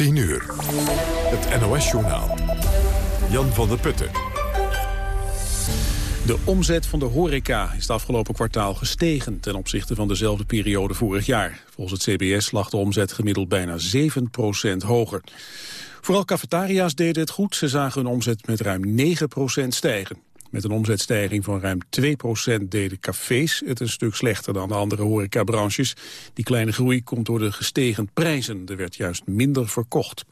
10 uur. Het NOS-journaal. Jan van der Putten. De omzet van de horeca is het afgelopen kwartaal gestegen ten opzichte van dezelfde periode vorig jaar. Volgens het CBS lag de omzet gemiddeld bijna 7% hoger. Vooral cafetaria's deden het goed. Ze zagen hun omzet met ruim 9% stijgen. Met een omzetstijging van ruim 2% deden cafés het een stuk slechter dan de andere horecabranches. Die kleine groei komt door de gestegen prijzen. Er werd juist minder verkocht.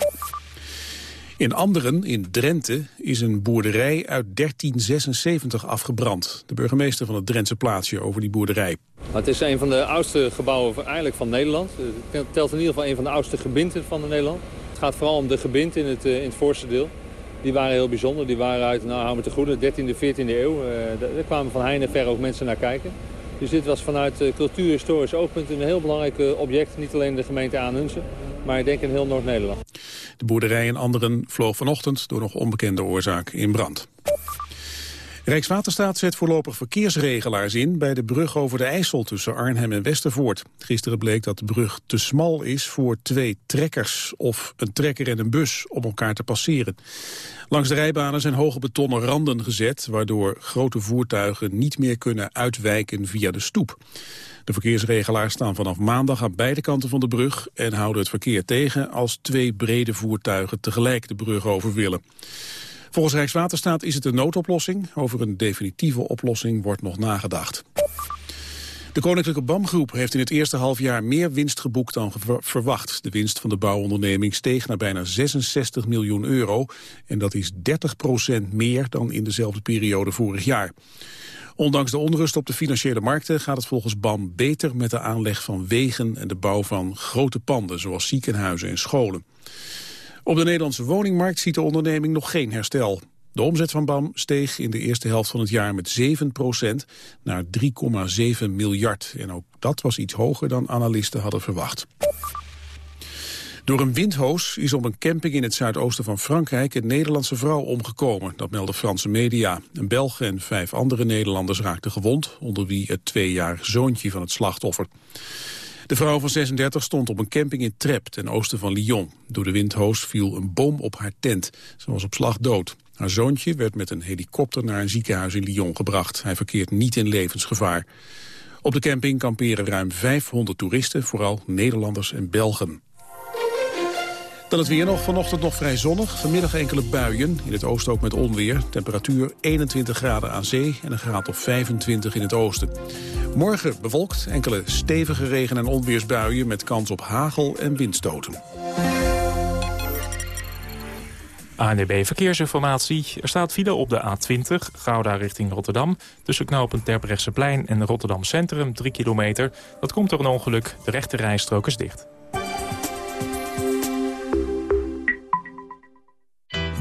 In Anderen, in Drenthe, is een boerderij uit 1376 afgebrand. De burgemeester van het Drentse plaatsje over die boerderij. Het is een van de oudste gebouwen eigenlijk van Nederland. Het telt in ieder geval een van de oudste gebinden van Nederland. Het gaat vooral om de gebind in het, eh, in het voorste deel. Die waren heel bijzonder. Die waren uit, nou me te goede, 13e, 14e eeuw. Uh, daar kwamen van heine ver ook mensen naar kijken. Dus dit was vanuit uh, cultuurhistorisch oogpunt een heel belangrijk uh, object. Niet alleen de gemeente Aanhunsen, maar ik denk in heel Noord-Nederland. De boerderij en anderen vloog vanochtend door nog onbekende oorzaak in brand. Rijkswaterstaat zet voorlopig verkeersregelaars in bij de brug over de IJssel tussen Arnhem en Westervoort. Gisteren bleek dat de brug te smal is voor twee trekkers of een trekker en een bus om elkaar te passeren. Langs de rijbanen zijn hoge betonnen randen gezet, waardoor grote voertuigen niet meer kunnen uitwijken via de stoep. De verkeersregelaars staan vanaf maandag aan beide kanten van de brug en houden het verkeer tegen als twee brede voertuigen tegelijk de brug over willen. Volgens Rijkswaterstaat is het een noodoplossing. Over een definitieve oplossing wordt nog nagedacht. De Koninklijke BAM-groep heeft in het eerste halfjaar meer winst geboekt dan verwacht. De winst van de bouwonderneming steeg naar bijna 66 miljoen euro. En dat is 30 procent meer dan in dezelfde periode vorig jaar. Ondanks de onrust op de financiële markten gaat het volgens BAM beter met de aanleg van wegen en de bouw van grote panden zoals ziekenhuizen en scholen. Op de Nederlandse woningmarkt ziet de onderneming nog geen herstel. De omzet van BAM steeg in de eerste helft van het jaar met 7% naar 3,7 miljard. En ook dat was iets hoger dan analisten hadden verwacht. Door een windhoos is op een camping in het zuidoosten van Frankrijk een Nederlandse vrouw omgekomen. Dat melden Franse media. Een Belg en vijf andere Nederlanders raakten gewond, onder wie het tweejarige zoontje van het slachtoffer. De vrouw van 36 stond op een camping in Trep, ten oosten van Lyon. Door de windhoos viel een boom op haar tent. Ze was op slag dood. Haar zoontje werd met een helikopter naar een ziekenhuis in Lyon gebracht. Hij verkeert niet in levensgevaar. Op de camping kamperen ruim 500 toeristen, vooral Nederlanders en Belgen. Dan het weer nog. Vanochtend nog vrij zonnig. Vanmiddag enkele buien. In het oosten ook met onweer. Temperatuur 21 graden aan zee en een graad of 25 in het oosten. Morgen bewolkt. Enkele stevige regen- en onweersbuien met kans op hagel en windstoten. ANDB Verkeersinformatie. Er staat file op de A20, Gouda richting Rotterdam. Tussen knooppunt Terbrechtseplein en Rotterdam Centrum, 3 kilometer. Dat komt door een ongeluk. De rechte rijstrook is dicht.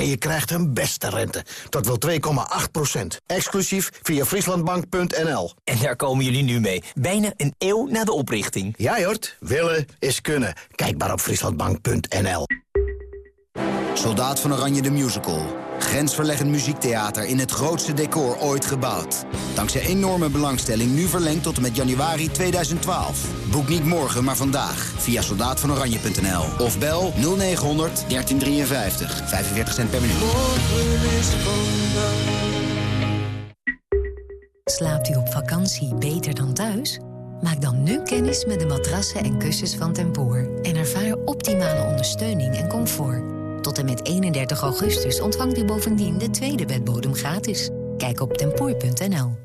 En je krijgt een beste rente. Dat wil 2,8 procent. Exclusief via frieslandbank.nl. En daar komen jullie nu mee. Bijna een eeuw na de oprichting. Ja, Jort. Willen is kunnen. Kijk maar op frieslandbank.nl. Soldaat van Oranje de Musical. Grensverleggend muziektheater in het grootste decor ooit gebouwd. Dankzij enorme belangstelling nu verlengd tot en met januari 2012. Boek niet morgen, maar vandaag via soldaatvanoranje.nl. Of bel 0900 1353. 45 cent per minuut. Slaapt u op vakantie beter dan thuis? Maak dan nu kennis met de matrassen en kussens van Tempoor. En ervaar optimale ondersteuning en comfort. Tot en met 31 augustus ontvangt u bovendien de tweede bedbodem gratis. Kijk op tempoor.nl.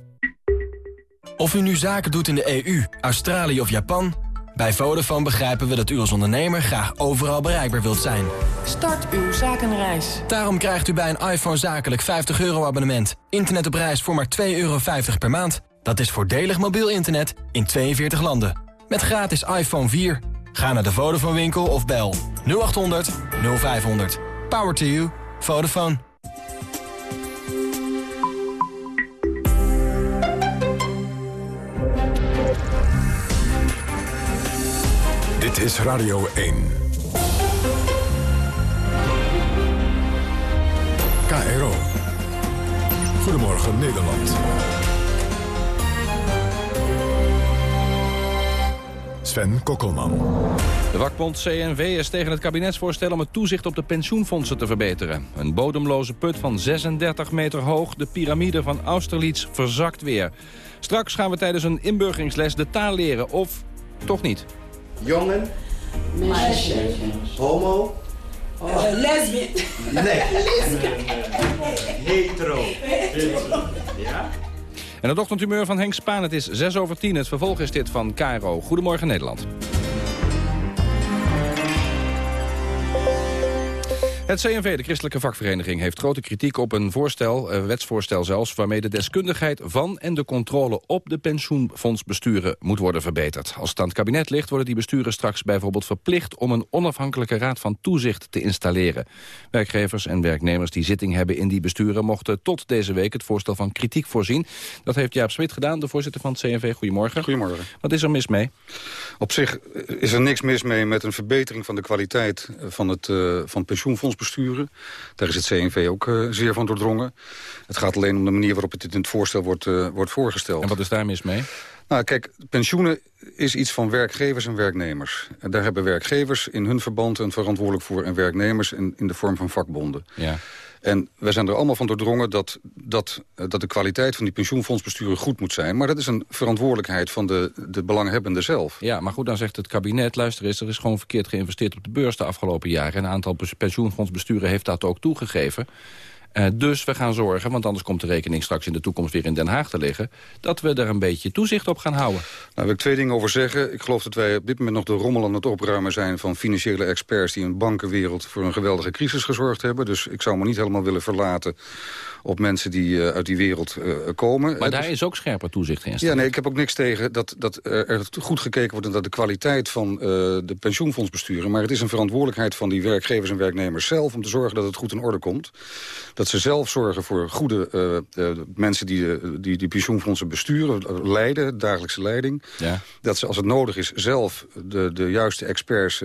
Of u nu zaken doet in de EU, Australië of Japan... Bij Vodafone begrijpen we dat u als ondernemer graag overal bereikbaar wilt zijn. Start uw zakenreis. Daarom krijgt u bij een iPhone zakelijk 50 euro abonnement. Internet op reis voor maar 2,50 euro per maand. Dat is voordelig mobiel internet in 42 landen. Met gratis iPhone 4. Ga naar de Vodafone winkel of bel 0800 0500. Power to you. Vodafone. Dit is Radio 1. KRO. Goedemorgen Nederland. Sven Kokkelman. De vakbond CNV is tegen het kabinetsvoorstel om het toezicht op de pensioenfondsen te verbeteren. Een bodemloze put van 36 meter hoog, de piramide van Austerlitz, verzakt weer. Straks gaan we tijdens een inburgeringsles de taal leren, of toch niet. Jongen. Meisje. Homo. Uh, lesbian. Nee. Hetero. Ja? En het ochtendhumeur van Henk Spaan, het is 6 over 10. Het vervolg is dit van KRO. Goedemorgen Nederland. Het CNV, de christelijke vakvereniging, heeft grote kritiek op een voorstel, een wetsvoorstel zelfs, waarmee de deskundigheid van en de controle op de pensioenfondsbesturen moet worden verbeterd. Als het aan het kabinet ligt, worden die besturen straks bijvoorbeeld verplicht om een onafhankelijke raad van toezicht te installeren. Werkgevers en werknemers die zitting hebben in die besturen mochten tot deze week het voorstel van kritiek voorzien. Dat heeft Jaap Smit gedaan, de voorzitter van het CNV. Goedemorgen. Goedemorgen. Wat is er mis mee? Op zich is er niks mis mee met een verbetering van de kwaliteit van het, uh, van pensioenfonds besturen. Daar is het CNV ook uh, zeer van doordrongen. Het gaat alleen om de manier waarop het in het voorstel wordt, uh, wordt voorgesteld. En wat is daar mis mee? Nou, kijk, pensioenen is iets van werkgevers en werknemers. En daar hebben werkgevers in hun verband een verantwoordelijk voor... en werknemers in, in de vorm van vakbonden. Ja. En wij zijn er allemaal van doordrongen dat, dat, dat de kwaliteit van die pensioenfondsbesturen goed moet zijn. Maar dat is een verantwoordelijkheid van de, de belanghebbenden zelf. Ja, maar goed, dan zegt het kabinet, luister eens, er is gewoon verkeerd geïnvesteerd op de beurs de afgelopen jaren. En een aantal pensioenfondsbesturen heeft dat ook toegegeven. Uh, dus we gaan zorgen, want anders komt de rekening straks in de toekomst weer in Den Haag te liggen... dat we er een beetje toezicht op gaan houden. Nou, daar wil ik twee dingen over zeggen. Ik geloof dat wij op dit moment nog de rommel aan het opruimen zijn... van financiële experts die in de bankenwereld voor een geweldige crisis gezorgd hebben. Dus ik zou me niet helemaal willen verlaten op mensen die uh, uit die wereld uh, komen. Maar daar dus... is ook scherper toezicht in. Ja, nee, ik heb ook niks tegen dat, dat er goed gekeken wordt... naar de kwaliteit van de pensioenfondsbesturen. Maar het is een verantwoordelijkheid van die werkgevers en werknemers zelf... om te zorgen dat het goed in orde komt. Dat ze zelf zorgen voor goede uh, uh, mensen die, die die pensioenfondsen besturen, leiden, dagelijkse leiding. Ja. Dat ze als het nodig is zelf de, de juiste experts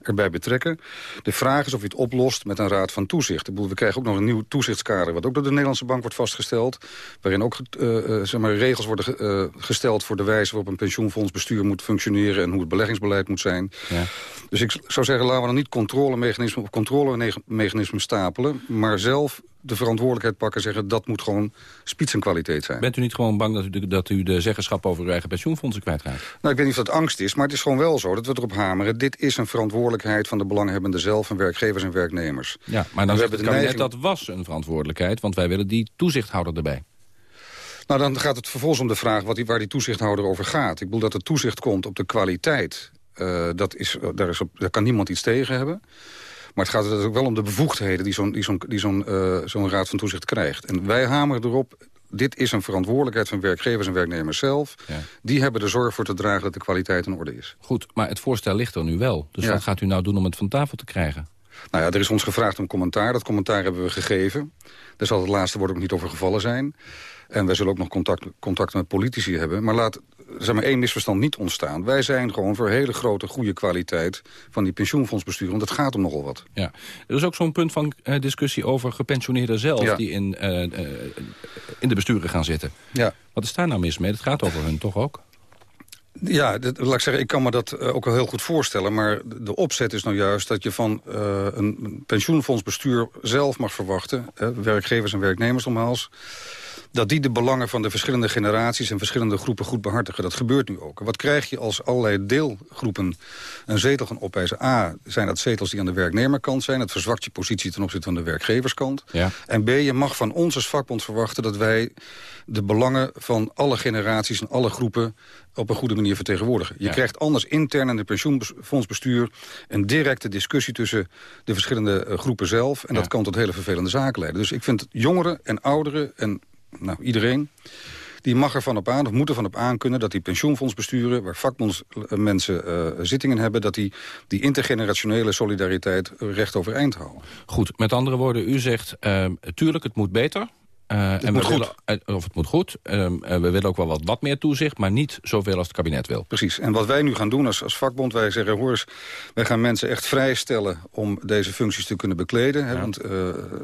erbij betrekken. De vraag is of je het oplost met een raad van toezicht. We krijgen ook nog een nieuw toezichtskader, wat ook door de Nederlandse bank wordt vastgesteld. Waarin ook zeg maar, regels worden gesteld voor de wijze waarop een pensioenfondsbestuur moet functioneren en hoe het beleggingsbeleid moet zijn. Ja. Dus ik zou zeggen, laten we dan niet controlemechanismen op controlemechanismen stapelen maar zelf de verantwoordelijkheid pakken en zeggen... dat moet gewoon spitsenkwaliteit zijn. Bent u niet gewoon bang dat u, de, dat u de zeggenschap over uw eigen pensioenfondsen kwijtraakt? Nou, ik weet niet of dat angst is, maar het is gewoon wel zo dat we erop hameren. Dit is een verantwoordelijkheid van de belanghebbenden zelf... en werkgevers en werknemers. Ja, maar dan zegt het kabinet neiging... dat was een verantwoordelijkheid... want wij willen die toezichthouder erbij. Nou, dan gaat het vervolgens om de vraag wat die, waar die toezichthouder over gaat. Ik bedoel dat er toezicht komt op de kwaliteit. Uh, dat is, daar, is op, daar kan niemand iets tegen hebben. Maar het gaat er ook wel om de bevoegdheden die zo'n zo'n zo'n uh, zo'n raad van toezicht krijgt. En wij hameren erop, dit is een verantwoordelijkheid van werkgevers en werknemers zelf. Ja. Die hebben er zorg voor te dragen dat de kwaliteit in orde is. Goed, maar het voorstel ligt er nu wel. Dus Ja. wat gaat u nou doen om het van tafel te krijgen? Nou ja, er is ons gevraagd om commentaar. Dat commentaar hebben we gegeven. Daar zal het laatste woord ook niet over gevallen zijn. En wij zullen ook nog contact, contact met politici hebben. Maar laat zeg maar, één misverstand niet ontstaan. Wij zijn gewoon voor hele grote, goede kwaliteit van die pensioenfondsbestuur. Want het gaat om nogal wat. Ja. Er is ook zo'n punt van eh, discussie over gepensioneerden zelf... Ja. die in, eh, eh, in de besturen gaan zitten. Ja. Wat is daar nou mis mee? Het gaat over hun toch ook? Ja, dat, laat ik zeggen, ik kan me dat eh, ook wel heel goed voorstellen. Maar de opzet is nou juist dat je van eh, een pensioenfondsbestuur zelf mag verwachten... werkgevers en werknemers omhaals... dat die de belangen van de verschillende generaties en verschillende groepen goed behartigen. Dat gebeurt nu ook. Wat krijg je als allerlei deelgroepen een zetel gaan opeisen? A, zijn dat zetels die aan de werknemerkant zijn. Het verzwakt je positie ten opzichte van de werkgeverskant. Ja. En B, je mag van ons als vakbond verwachten dat wij de belangen van alle generaties en alle groepen op een goede manier vertegenwoordigen. Je krijgt anders intern in het pensioenfondsbestuur... een directe discussie tussen de verschillende eh, groepen zelf. En dat kan tot hele vervelende zaken leiden. Dus ik vind jongeren en ouderen en nou, iedereen die mag er van op aan, of moet er van op aan kunnen... dat die pensioenfondsbesturen, waar vakbondsmensen uh, zittingen hebben... dat die die intergenerationele solidariteit recht overeind houden. Goed, met andere woorden, u zegt, uh, tuurlijk, het moet beter... Uh, het en moet willen, of het moet goed. Uh, we willen ook wel wat, wat meer toezicht, maar niet zoveel als het kabinet wil. Precies. En wat wij nu gaan doen als, als vakbond, wij zeggen... hoor eens, wij gaan mensen echt vrijstellen om deze functies te kunnen bekleden. Hè, Want uh,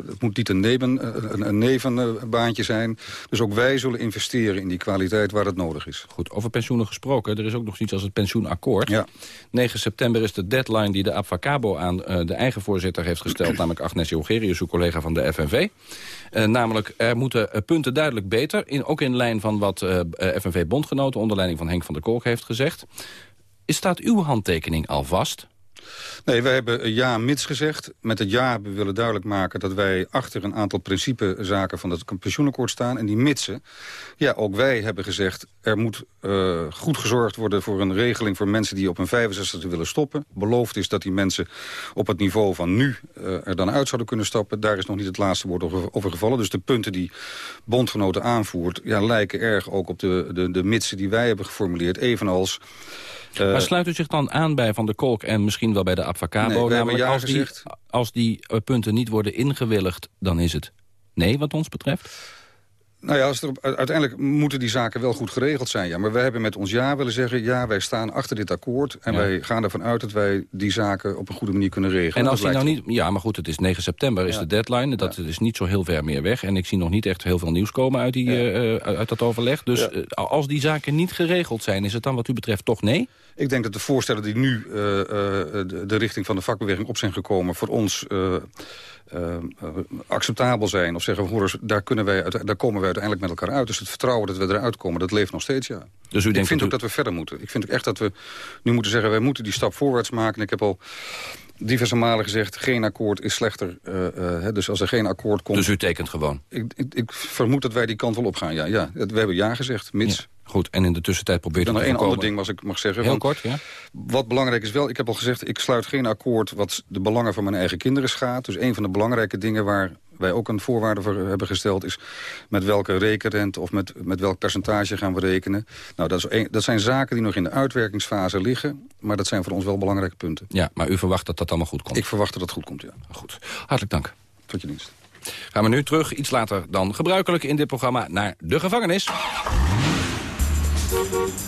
het moet niet een, neven, een, een nevenbaantje zijn. Dus ook wij zullen investeren in die kwaliteit waar het nodig is. Goed, over pensioenen gesproken. Er is ook nog iets als het pensioenakkoord. Ja. 9 september is de deadline die de Abfacabo aan de eigen voorzitter heeft gesteld... namelijk Agnes Jongerius, uw collega van de FNV. Namelijk er moeten eh, punten duidelijk beter. In, ook in lijn van wat eh, FNV-bondgenoten onder leiding van Henk van der Kolk heeft gezegd. Staat uw handtekening al vast? Nee, wij hebben ja mits gezegd. Met het ja we willen duidelijk maken dat wij achter een aantal principezaken van het pensioenakkoord staan. En die mitsen, ja, ook wij hebben gezegd... er moet uh, goed gezorgd worden voor een regeling voor mensen die op een 65 willen stoppen. Beloofd is dat die mensen op het niveau van nu uh, er dan uit zouden kunnen stappen. Daar is nog niet het laatste woord over, over gevallen. Dus de punten die bondgenoten aanvoert... Ja, lijken erg ook op de, de, de mitsen die wij hebben geformuleerd. Evenals... Uh, maar sluit u zich dan aan bij Van der Kolk en misschien wel bij de? Nee, namelijk als, die, als die punten niet worden ingewilligd, dan is het nee wat ons betreft? Nou ja, als er, uiteindelijk moeten die zaken wel goed geregeld zijn. Ja. Maar wij hebben met ons ja willen zeggen... ja, wij staan achter dit akkoord... en ja. wij gaan ervan uit dat wij die zaken op een goede manier kunnen regelen. En als die nou niet... Ja, maar goed, het is 9 september is ja. de deadline. Dat is niet zo heel ver meer weg. En ik zie nog niet echt heel veel nieuws komen uit, die, uh, uit dat overleg. Dus uh, als die zaken niet geregeld zijn... is het dan wat u betreft toch nee? Ik denk dat de voorstellen die nu uh, de, de, richting van de vakbeweging op zijn gekomen... voor ons uh, acceptabel zijn. Of zeggen, hoor, daar, kunnen wij, daar komen wij uiteindelijk met elkaar uit. Dus het vertrouwen dat we eruit komen, dat leeft nog steeds, ja. Dus u ik denkt vind dat ook dat we verder moeten. Ik vind ook echt dat we nu moeten zeggen... wij moeten die stap voorwaarts maken. Ik heb al diverse malen gezegd, geen akkoord is slechter. Uh, uh, dus als er geen akkoord komt... Dus u tekent gewoon? Ik, ik, ik, vermoed dat wij die kant wel op gaan, ja. ja. We hebben ja gezegd, mits... Ja. Goed, en in de tussentijd probeert u Dan nog één ander ding, als ik mag zeggen. Heel kort, ja. Wat belangrijk is wel, ik heb al gezegd... ik sluit geen akkoord wat de belangen van mijn eigen kinderen schaadt. Dus een van de belangrijke dingen waar wij ook een voorwaarde voor hebben gesteld... is met welke rekenrente of met, met welk percentage gaan we rekenen. Nou, dat, is een, dat zijn zaken die nog in de uitwerkingsfase liggen... maar dat zijn voor ons wel belangrijke punten. Ja, maar u verwacht dat dat allemaal goed komt? Ik verwacht dat het goed komt, ja. Goed. Hartelijk dank. Tot je dienst. Gaan we nu terug, iets later dan gebruikelijk in dit programma... naar de gevangenis.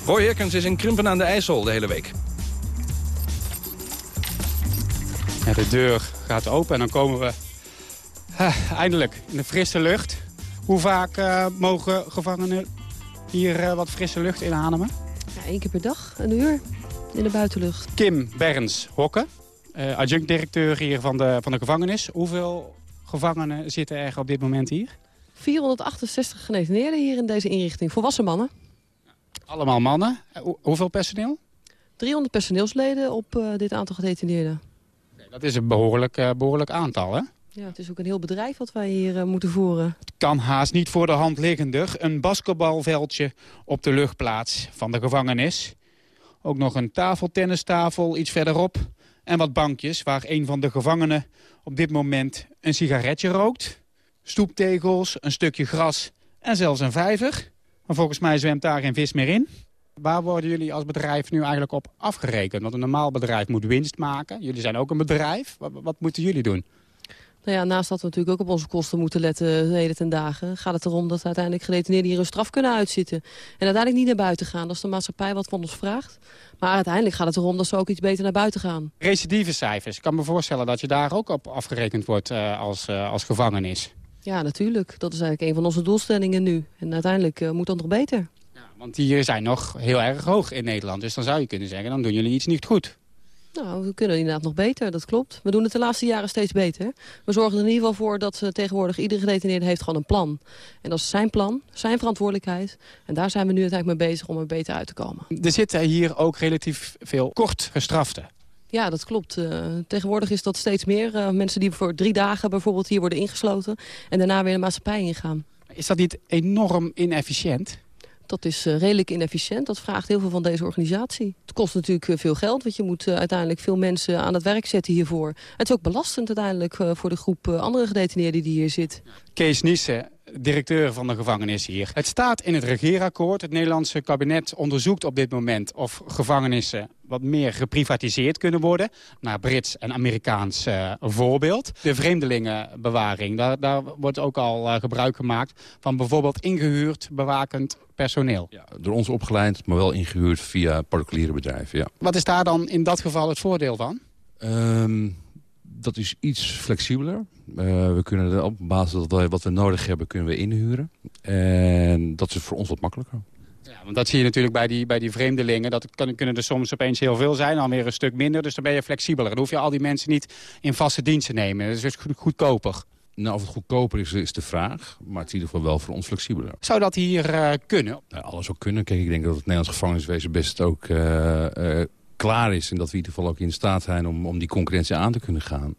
Roy Herkens is in Krimpen aan de IJssel de hele week. Ja, de deur gaat open en dan komen we eindelijk in de frisse lucht. Hoe vaak uh, mogen gevangenen hier uh, wat frisse lucht inademen? Ja, Eén keer per dag, een uur in de buitenlucht. Kim Berns Hokke, adjunct-directeur hier van de, van de gevangenis. Hoeveel gevangenen zitten er op dit moment hier? 468 gedetineerden hier in deze inrichting. Volwassen mannen. Allemaal mannen. Ho hoeveel personeel? 300 personeelsleden op dit aantal gedetineerden. Dat is een behoorlijk, behoorlijk aantal, hè? Ja, het is ook een heel bedrijf wat wij hier uh, moeten voeren. Het kan haast niet voor de hand liggender. Een basketbalveldje op de luchtplaats van de gevangenis. Ook nog een tafeltennistafel iets verderop. En wat bankjes waar een van de gevangenen op dit moment een sigaretje rookt. Stoeptegels, een stukje gras en zelfs een vijver. Maar volgens mij zwemt daar geen vis meer in. Waar worden jullie als bedrijf nu eigenlijk op afgerekend? Want een normaal bedrijf moet winst maken. Jullie zijn ook een bedrijf. Wat, wat moeten jullie doen? Nou ja, naast dat we natuurlijk ook op onze kosten moeten letten de hele ten dagen... gaat het erom dat uiteindelijk gedetineerden hier een straf kunnen uitzitten. En uiteindelijk niet naar buiten gaan. Dat is de maatschappij wat van ons vraagt. Maar uiteindelijk gaat het erom dat ze ook iets beter naar buiten gaan. Recidivecijfers. Ik kan me voorstellen dat je daar ook op afgerekend wordt uh, als, uh, als gevangenis. Ja, natuurlijk. Dat is eigenlijk een van onze doelstellingen nu. En uiteindelijk uh, moet dat nog beter. Ja, want die zijn nog heel erg hoog in Nederland. Dus dan zou je kunnen zeggen, dan doen jullie iets niet goed. Nou, we kunnen inderdaad nog beter, dat klopt. We doen het de laatste jaren steeds beter. We zorgen er in ieder geval voor dat uh, tegenwoordig iedere gedetineerde heeft gewoon een plan. En dat is zijn plan, zijn verantwoordelijkheid. En daar zijn we nu uiteindelijk mee bezig om er beter uit te komen. Er zitten hier ook relatief veel kort gestraften. Ja, dat klopt. Uh, tegenwoordig is dat steeds meer. Uh, mensen die voor drie dagen bijvoorbeeld hier worden ingesloten... en daarna weer de maatschappij ingaan. Is dat niet enorm inefficiënt? Dat is uh, redelijk inefficiënt. Dat vraagt heel veel van deze organisatie. Het kost natuurlijk uh, veel geld, want je moet uh, uiteindelijk veel mensen aan het werk zetten hiervoor. Het is ook belastend uiteindelijk voor de groep andere gedetineerden die hier zit. Kees Nissen, directeur van de gevangenis hier. Het staat in het regeerakkoord. Het Nederlandse kabinet onderzoekt op dit moment of gevangenissen wat meer geprivatiseerd kunnen worden. Naar Brits en Amerikaans uh, voorbeeld. De vreemdelingenbewaring, daar, daar wordt ook al uh, gebruik gemaakt van bijvoorbeeld ingehuurd bewakend personeel. Ja, door ons opgeleid, maar wel ingehuurd via particuliere bedrijven, ja. Wat is daar dan in dat geval het voordeel van? Um, dat is iets flexibeler. Uh, we kunnen op basis van wat we nodig hebben, kunnen we inhuren. En dat is voor ons wat makkelijker. Ja, want dat zie je natuurlijk bij die, bij die vreemdelingen. Dat kan, kunnen er soms opeens heel veel zijn, dan weer een stuk minder. Dus dan ben je flexibeler. Dan hoef je al die mensen niet in vaste dienst te nemen. Dat is dus goedkoper. Nou, of het goedkoper is, is de vraag. Maar het is in ieder geval wel voor ons flexibeler. Zou dat hier uh, kunnen? Nou, alles zou kunnen. Kijk, ik denk dat het Nederlands gevangeniswezen best ook uh, klaar is. En dat we in ieder geval ook in staat zijn om, om die concurrentie aan te kunnen gaan.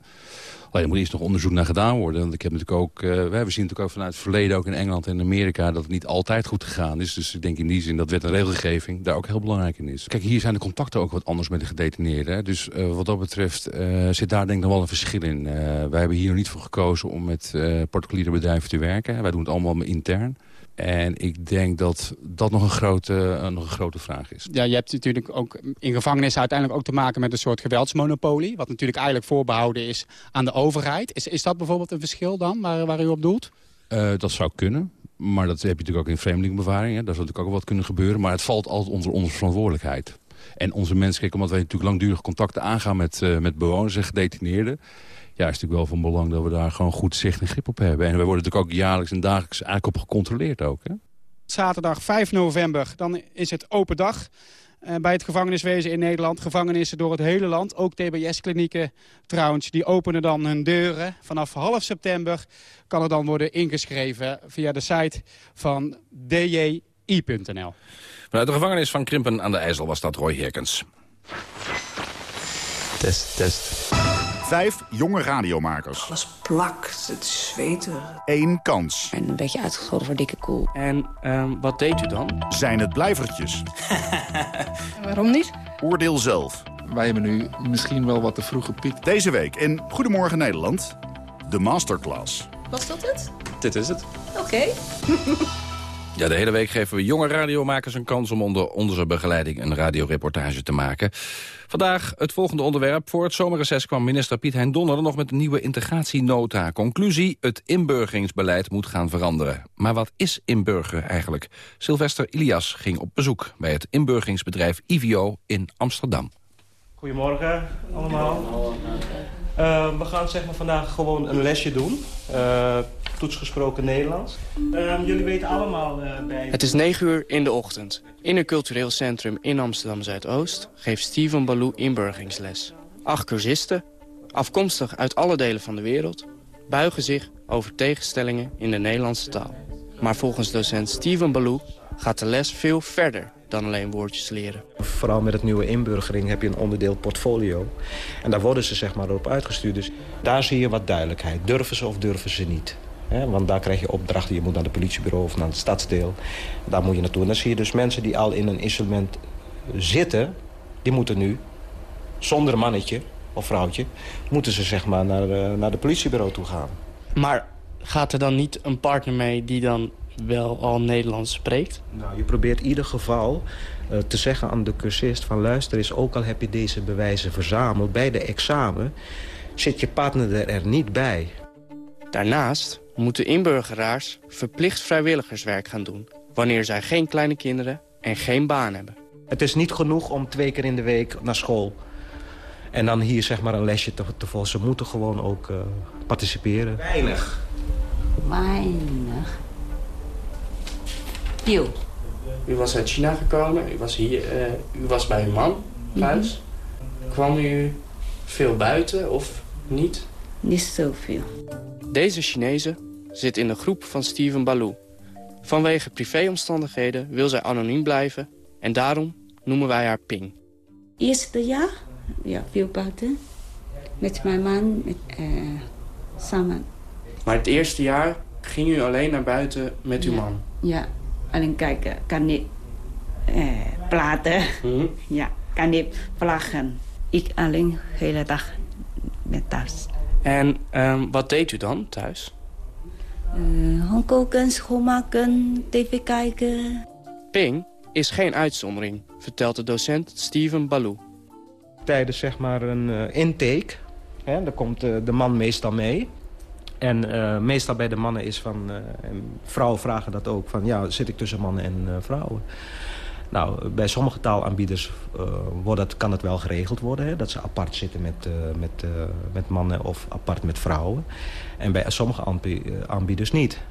Alleen er moet eerst nog onderzoek naar gedaan worden. Want ik heb natuurlijk ook, uh, we zien natuurlijk ook vanuit het verleden, ook in Engeland en Amerika, dat het niet altijd goed gegaan is. Dus ik denk in die zin dat wet en regelgeving daar ook heel belangrijk in is. Kijk, hier zijn de contacten ook wat anders met de gedetineerden. Dus uh, wat dat betreft uh, zit daar denk ik nog wel een verschil in. wij hebben hier nog niet voor gekozen om met particuliere bedrijven te werken. Wij doen het allemaal intern. En ik denk dat dat nog een grote, uh, nog een grote vraag is. Ja, je hebt natuurlijk ook in gevangenissen uiteindelijk ook te maken met een soort geweldsmonopolie. Wat natuurlijk eigenlijk voorbehouden is aan de overheid. Is, is dat bijvoorbeeld een verschil dan, waar, waar u op doelt? Uh, dat zou kunnen. Maar dat heb je natuurlijk ook in vreemdelingenbewaring. Hè. Daar zou natuurlijk ook wat kunnen gebeuren. Maar het valt altijd onder onze verantwoordelijkheid. En onze mensen, kijk, omdat wij natuurlijk langdurig contacten aangaan met, uh, met bewoners en gedetineerden ja, is natuurlijk wel van belang dat we daar gewoon goed zicht en grip op hebben. En wij worden natuurlijk ook jaarlijks en dagelijks eigenlijk op gecontroleerd ook. Hè? Zaterdag 5 november, dan is het open dag uh, bij het gevangeniswezen in Nederland. Gevangenissen door het hele land, ook TBS-klinieken trouwens, die openen dan hun deuren. Vanaf half september kan er dan worden ingeschreven via de site van dji.nl. Vanuit de gevangenis van Krimpen aan de IJssel was dat Roy Herkens. Test, test. Vijf jonge radiomakers. Alles plak, het zweten. Eén kans. En een beetje uitgescholden voor dikke koel. En um, wat deed u dan? Zijn het blijvertjes? Waarom niet? Oordeel zelf. Wij hebben nu misschien wel wat te vroeg gepiekt. Deze week in Goedemorgen Nederland, de masterclass. Was dat het? Dit is het. Oké. Okay. Ja, de hele week geven we jonge radiomakers een kans om onder onze begeleiding een radioreportage te maken. Vandaag het volgende onderwerp. Voor het zomerreces kwam minister Piet Hein Donner nog met een nieuwe integratienota. Conclusie, het inburgeringsbeleid moet gaan veranderen. Maar wat is inburgeren eigenlijk? Sylvester Ilias ging op bezoek bij het inburgeringsbedrijf IVO in Amsterdam. Goedemorgen allemaal. Uh, we gaan zeg maar, vandaag gewoon een lesje doen. Uh, toetsgesproken Nederlands. Uh, jullie weten allemaal uh, bij... Het is 9 uur in de ochtend. In een cultureel centrum in Amsterdam-Zuidoost... geeft Steven Balou inburgeringsles. Acht cursisten, afkomstig uit alle delen van de wereld... buigen zich over tegenstellingen in de Nederlandse taal. Maar volgens docent Steven Balou gaat de les veel verder dan alleen woordjes leren. Vooral met het nieuwe inburgering heb je een onderdeel portfolio. En daar worden ze zeg maar op uitgestuurd. Dus daar zie je wat duidelijkheid. Durven ze of durven ze niet? He, want daar krijg je opdrachten. Je moet naar het politiebureau of naar het stadsdeel. Daar moet je naartoe. En dan zie je dus mensen die al in een isolement zitten... die moeten nu, zonder mannetje of vrouwtje... moeten ze zeg maar naar, uh, naar de politiebureau toe gaan. Maar gaat er dan niet een partner mee die dan wel al Nederlands spreekt? Nou, je probeert in ieder geval uh, te zeggen aan de cursist van... luister eens, ook al heb je deze bewijzen verzameld bij de examen... zit je partner er niet bij. Daarnaast moeten inburgeraars verplicht vrijwilligerswerk gaan doen... wanneer zij geen kleine kinderen en geen baan hebben. Het is niet genoeg om twee keer in de week naar school... en dan hier zeg maar een lesje te, te volgen. Ze moeten gewoon ook uh, participeren. Weinig. Weinig. U was uit China gekomen, u was, hier, uh, u was bij uw man thuis. Mm -hmm. Kwam u veel buiten of niet? Niet zoveel. Deze Chinese zit in de groep van Steven Balou. Vanwege privéomstandigheden wil zij anoniem blijven en daarom noemen wij haar Ping. Eerste jaar, ja, veel buiten. Met mijn man, met, uh, samen. Maar het eerste jaar ging u alleen naar buiten met uw ja. man? Ja. Alleen kijken, kan niet eh, praten. Ja, kan niet vlaggen. Ik alleen de hele dag met thuis. En ehm, wat deed u dan thuis? Uh, koken, schoonmaken, tv kijken. Ping is geen uitzondering, vertelt de docent Steven Balou. Tijdens zeg maar een uh, intake, hè, daar komt uh, de man meestal mee. En uh, meestal bij de mannen is van... en vrouwen vragen dat ook, van ja, zit ik tussen mannen en vrouwen? Nou, bij sommige taalaanbieders wordt het, kan het wel geregeld worden. Hè, dat ze apart zitten met, met, met mannen of apart met vrouwen. En bij sommige aanbieders niet.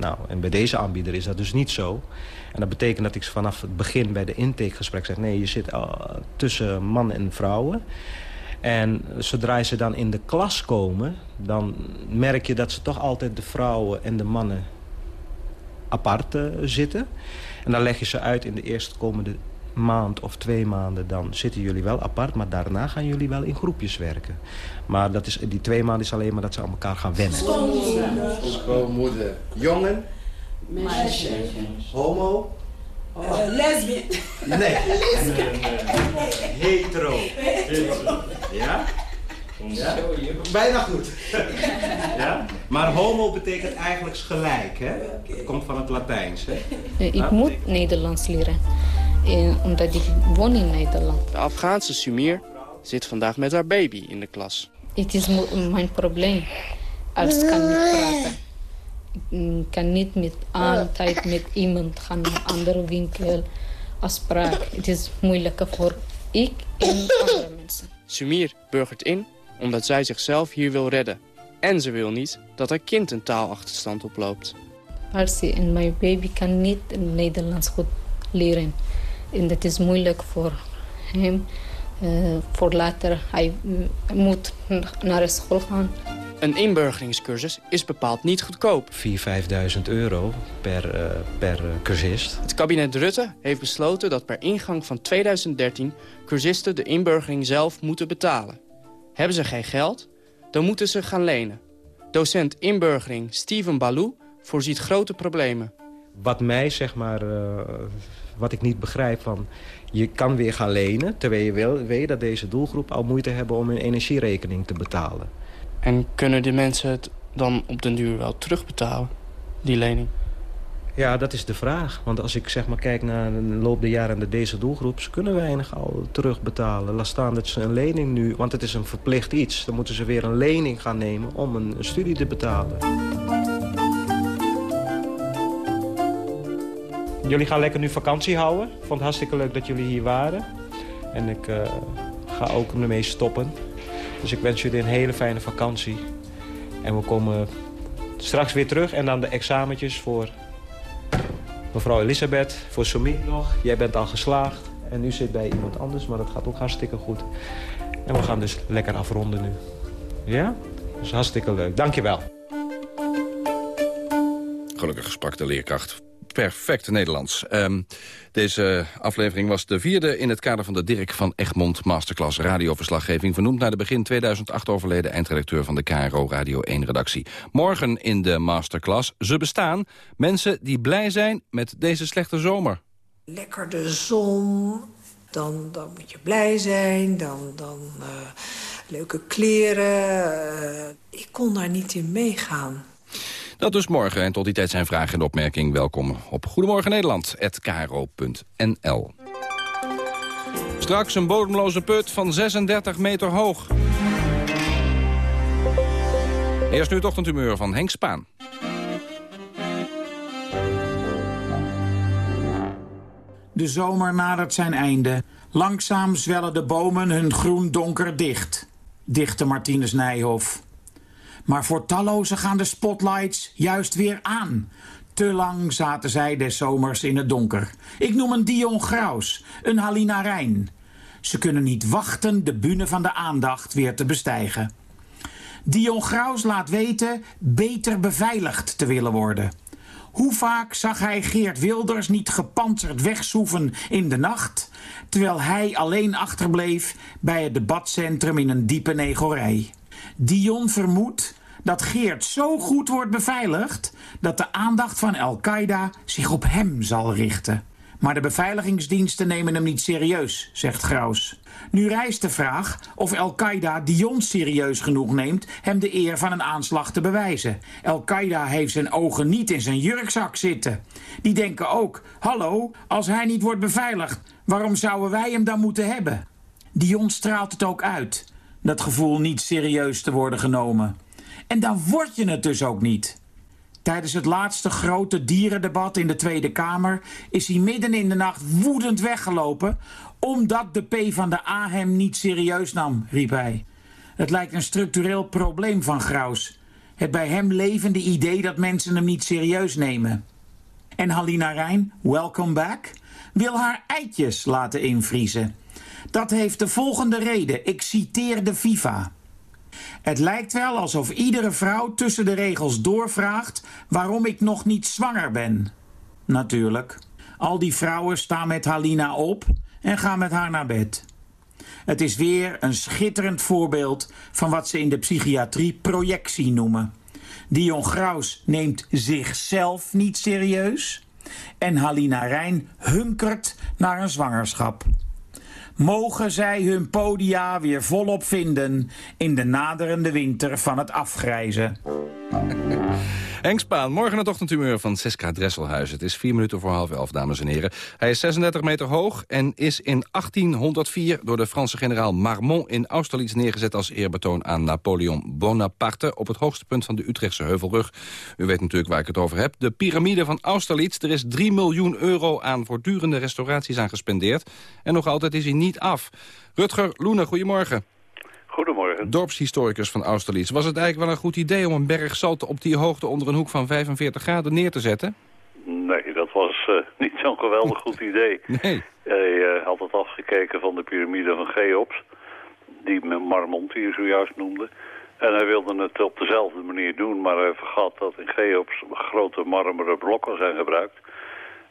Nou, en bij deze aanbieder is dat dus niet zo. En dat betekent dat ik vanaf het begin bij de intakegesprek zeg... nee, je zit tussen mannen en vrouwen. En zodra ze dan in de klas komen... dan merk je dat ze toch altijd de vrouwen en de mannen apart zitten... En dan leg je ze uit in de eerstkomende maand of twee maanden... dan zitten jullie wel apart, maar daarna gaan jullie wel in groepjes werken. Maar dat is, die twee maanden is alleen maar dat ze aan elkaar gaan wennen. Schoonmoeder. Jongen. Meisje. Homo. Uh, lesbien. Nee. Hetero. Ja? Ja? Bijna goed. ja? Maar homo betekent eigenlijk gelijk, hè? Het komt van het Latijns, hè? Ik moet Nederlands leren, omdat ik woon in Nederland. De Afghaanse Sumir zit vandaag met haar baby in de klas. Het is mijn probleem. Als kan niet praten. Ik kan niet met altijd met iemand gaan naar een andere winkel afspraak. Het is moeilijker voor ik en andere mensen. Sumir burgert in omdat zij zichzelf hier wil redden. En ze wil niet dat haar kind een taalachterstand oploopt. Arsie en mijn baby kan niet Nederlands goed leren. En dat is moeilijk voor hem. Uh, voor later, hij moet naar school gaan. Een inburgeringscursus is bepaald niet goedkoop. 4.000, 5.000 euro per, uh, per cursist. Het kabinet Rutte heeft besloten dat per ingang van 2013... cursisten de inburgering zelf moeten betalen. Hebben ze geen geld, dan moeten ze gaan lenen. Docent inburgering Steven Balou voorziet grote problemen. Wat mij, zeg maar, uh, wat ik niet begrijp van... je kan weer gaan lenen, terwijl je wil, weet dat deze doelgroep al moeite hebben... om hun energierekening te betalen. En kunnen de mensen het dan op den duur wel terugbetalen, die lening? Ja, dat is de vraag. Want als ik zeg maar kijk naar de loop der jaren de deze doelgroep... ze kunnen weinig al terugbetalen. Laat staan dat ze een lening nu... want het is een verplicht iets. Dan moeten ze weer een lening gaan nemen om een, een studie te betalen. Jullie gaan lekker nu vakantie houden. Ik vond het hartstikke leuk dat jullie hier waren. En ik uh, ga ook ermee stoppen. Dus ik wens jullie een hele fijne vakantie. En we komen straks weer terug. En dan de examentjes voor Mevrouw Elisabeth, voor Somi nog. Jij bent al geslaagd. En nu zit bij iemand anders, maar dat gaat ook hartstikke goed. En we gaan dus lekker afronden nu. Ja? Is hartstikke leuk. Dankjewel. Gelukkig sprak de leerkracht perfect Nederlands. Um, deze aflevering was de vierde in het kader van de Dirk van Egmond Masterclass radioverslaggeving... vernoemd naar de begin 2008 overleden eindredacteur van de KRO Radio 1-redactie. Morgen in de Masterclass Ze bestaan, mensen die blij zijn met deze slechte zomer. Lekker de zon, dan, dan moet je blij zijn, dan, dan uh, leuke kleren. Uh, ik kon daar niet in meegaan. Dat dus morgen. En tot die tijd zijn vragen en opmerkingen welkom op Goedemorgen Nederland@kro.nl. Straks een bodemloze put van 36 meter hoog. Eerst nu het ochtendhumeur van Henk Spaan. De zomer nadert zijn einde. Langzaam zwellen de bomen hun groen donker dicht. Dichte Martinus Nijhoff. Maar voor tallozen gaan de spotlights juist weer aan. Te lang zaten zij des zomers in het donker. Ik noem een Dion Graus, een Halina Rijn. Ze kunnen niet wachten de bühne van de aandacht weer te bestijgen. Dion Graus laat weten beter beveiligd te willen worden. Hoe vaak zag hij Geert Wilders niet gepantserd wegsoeven in de nacht... terwijl hij alleen achterbleef bij het debatcentrum in een diepe negorij. Dion vermoedt dat Geert zo goed wordt beveiligd dat de aandacht van Al-Qaeda zich op hem zal richten. Maar de beveiligingsdiensten nemen hem niet serieus, zegt Graus. Nu rijst de vraag of Al-Qaeda Dion serieus genoeg neemt hem de eer van een aanslag te bewijzen. Al-Qaeda heeft zijn ogen niet in zijn jurkzak zitten. Die denken ook: hallo, als hij niet wordt beveiligd, waarom zouden wij hem dan moeten hebben? Dion straalt het ook uit, dat gevoel niet serieus te worden genomen. En dan word je het dus ook niet. Tijdens het laatste grote dierendebat in de Tweede Kamer is hij midden in de nacht woedend weggelopen omdat de P van de A hem niet serieus nam, riep hij. Het lijkt een structureel probleem van Graus. Het bij hem levende idee dat mensen hem niet serieus nemen. En Halina Rijn, welcome back, wil haar eitjes laten invriezen. Dat heeft de volgende reden. Ik citeer de FIFA. Het lijkt wel alsof iedere vrouw tussen de regels doorvraagt waarom ik nog niet zwanger ben. Natuurlijk. Al die vrouwen staan met Halina op en gaan met haar naar bed. Het is weer een schitterend voorbeeld van wat ze in de psychiatrie projectie noemen. Dion Graus neemt zichzelf niet serieus en Halina Rijn hunkert naar een zwangerschap. Mogen zij hun podia weer volop vinden in de naderende winter van het afgrijzen. Henk Spaan, morgen het ochtendhumeur van Siska Dresselhuis. Het is vier minuten voor half elf, dames en heren. Hij is 36 meter hoog en is in 1804 door de Franse generaal Marmont in Austerlitz neergezet als eerbetoon aan Napoleon Bonaparte op het hoogste punt van de Utrechtse Heuvelrug. U weet natuurlijk waar ik het over heb. De piramide van Austerlitz. Er is 3 miljoen euro aan voortdurende restauraties aan gespendeerd. En nog altijd is hij niet af. Rutger Loene, goedemorgen. Goedemorgen. Dorpshistoricus van Austerlitz. Was het eigenlijk wel een goed idee om een berg zalt op die hoogte onder een hoek van 45 graden neer te zetten? Nee, dat was uh, niet zo'n geweldig goed idee. Nee. Hij uh, had het afgekeken van de piramide van Cheops, die Marmont hier zojuist noemde. En hij wilde het op dezelfde manier doen, maar hij vergat dat in Cheops grote marmeren blokken zijn gebruikt.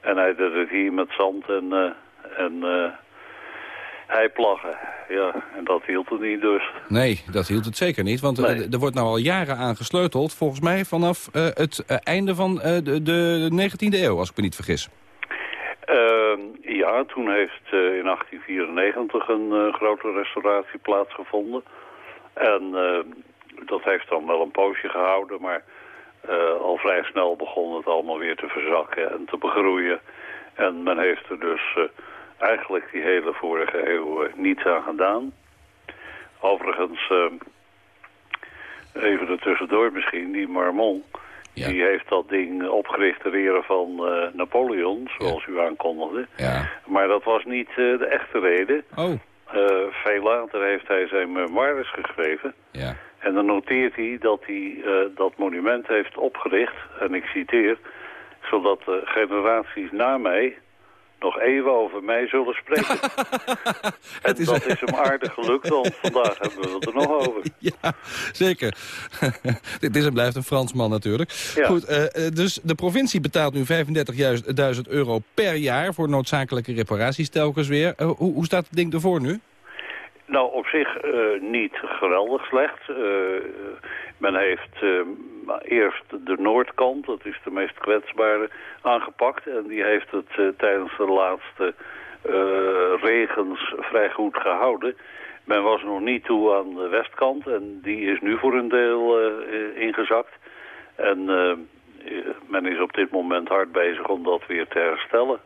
En hij deed het hier met zand en, uh, en hij plaggen. Ja, en dat hield het niet dus. Nee, dat hield het zeker niet. Want nee. er wordt nou al jaren aan gesleuteld. Volgens mij vanaf uh, het uh, einde van uh, de, de 19e eeuw, als ik me niet vergis. Ehm, ja, toen heeft in 1894 een grote restauratie plaatsgevonden. En dat heeft dan wel een poosje gehouden, maar al vrij snel begon het allemaal weer te verzakken en te begroeien. En men heeft er dus eigenlijk die hele vorige eeuw uh, niets aan gedaan. Overigens, uh, even er tussendoor misschien, die Marmont... Ja. Die heeft dat ding opgericht ter ere van uh, Napoleon, zoals ja. u aankondigde. Ja. Maar dat was niet de echte reden. Oh. veel later heeft hij zijn memoires geschreven. Ja. En dan noteert hij dat hij dat monument heeft opgericht, en ik citeer... zodat generaties na mij nog even over mij zullen spreken. en is... dat is hem aardig gelukt, want vandaag hebben we het er nog over. Ja, zeker. Dit is en blijft een Fransman natuurlijk. Ja. Goed, uh, dus de provincie betaalt nu 35.000 euro per jaar... voor noodzakelijke reparaties telkens weer. Uh, hoe, hoe staat het ding ervoor nu? Nou, op zich uh, niet geweldig slecht. men heeft eerst de noordkant, dat is de meest kwetsbare, aangepakt. En die heeft het uh, tijdens de laatste uh, regens vrij goed gehouden. Men was nog niet toe aan de westkant en die is nu voor een deel uh, ingezakt. En men is op dit moment hard bezig om dat weer te herstellen.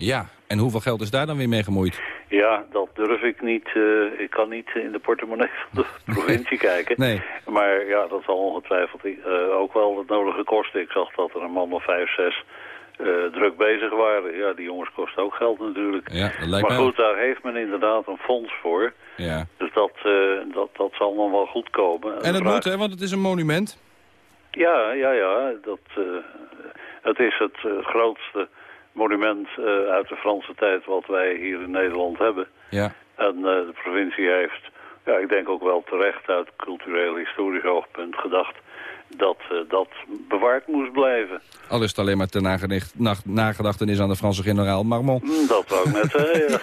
Ja, en hoeveel geld is daar dan weer mee gemoeid? Ja, dat durf ik niet. Uh, ik kan niet in de portemonnee van de provincie kijken. Nee. Maar ja, dat zal ongetwijfeld uh, ook wel het nodige kosten. Ik zag dat er een man of vijf, zes uh, druk bezig waren. Ja, die jongens kosten ook geld natuurlijk. Ja, dat lijkt maar goed, daar heeft men inderdaad een fonds voor. Ja. Dus dat, dat, dat zal dan wel goed komen. En het moet, hè, want het is een monument. Ja, ja, ja. Dat, het is het grootste monument uh, uit de Franse tijd wat wij hier in Nederland hebben. Ja. En uh, de provincie heeft ja, ik denk ook wel terecht uit cultureel historisch oogpunt gedacht dat eh, dat bewaard moest blijven. Al is het alleen maar ter nagedicht- nag- nagedachtenis aan de Franse generaal Marmont. Hm, Dat wou ik net zeggen.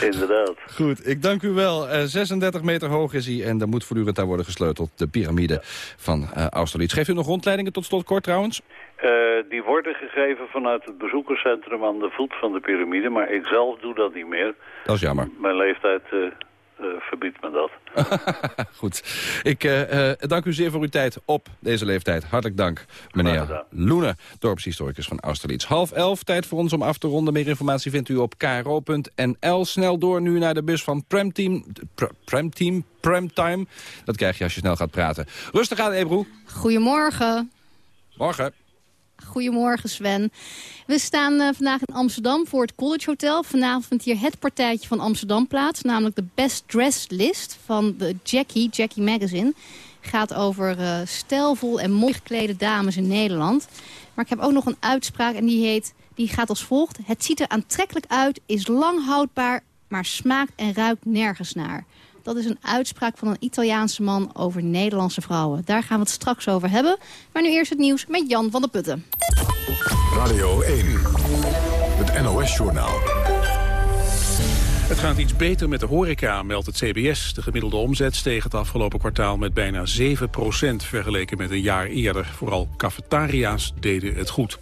Inderdaad. Goed, ik dank u wel. Eh, 36 meter hoog is hij en er moet voortdurend aan worden gesleuteld. De piramide van eh Austerlitz. Geeft u nog rondleidingen tot slot kort trouwens? Eh, die worden gegeven vanuit het bezoekerscentrum aan de voet van de piramide, maar ik zelf doe dat niet meer. Dat is jammer. Mijn leeftijd eh, eh, verbiedt me dat. Goed. Ik eh, eh, dank u zeer voor uw tijd op deze leeftijd. Hartelijk dank, meneer Loene, dorpshistoricus van Austerlitz. Half elf, tijd voor ons om af te ronden. Meer informatie vindt u op kro.nl. Snel door nu naar de bus van Premteam. Pr- Premteam, Premtime. Dat krijg je als je snel gaat praten. Rustig aan, Ebro. Goedemorgen. Morgen. Goedemorgen Sven. We staan eh, vandaag in Amsterdam voor het College Hotel. Vanavond vindt hier het partijtje van Amsterdam plaats. Namelijk de Best Dressed List van de Jackie, Jackie Magazine. Gaat over eh, stijlvol en mooi geklede dames in Nederland. Maar ik heb ook nog een uitspraak en die, heet, die gaat als volgt. Het ziet er aantrekkelijk uit, is lang houdbaar, maar smaakt en ruikt nergens naar. Dat is een uitspraak van een Italiaanse man over Nederlandse vrouwen. Daar gaan we het straks over hebben. Maar nu eerst het nieuws met Jan van der Putten. Radio 1, het NOS-journaal. Het gaat iets beter met de horeca, meldt het CBS. De gemiddelde omzet steeg het afgelopen kwartaal met bijna 7% vergeleken met een jaar eerder. Vooral cafetaria's deden het goed.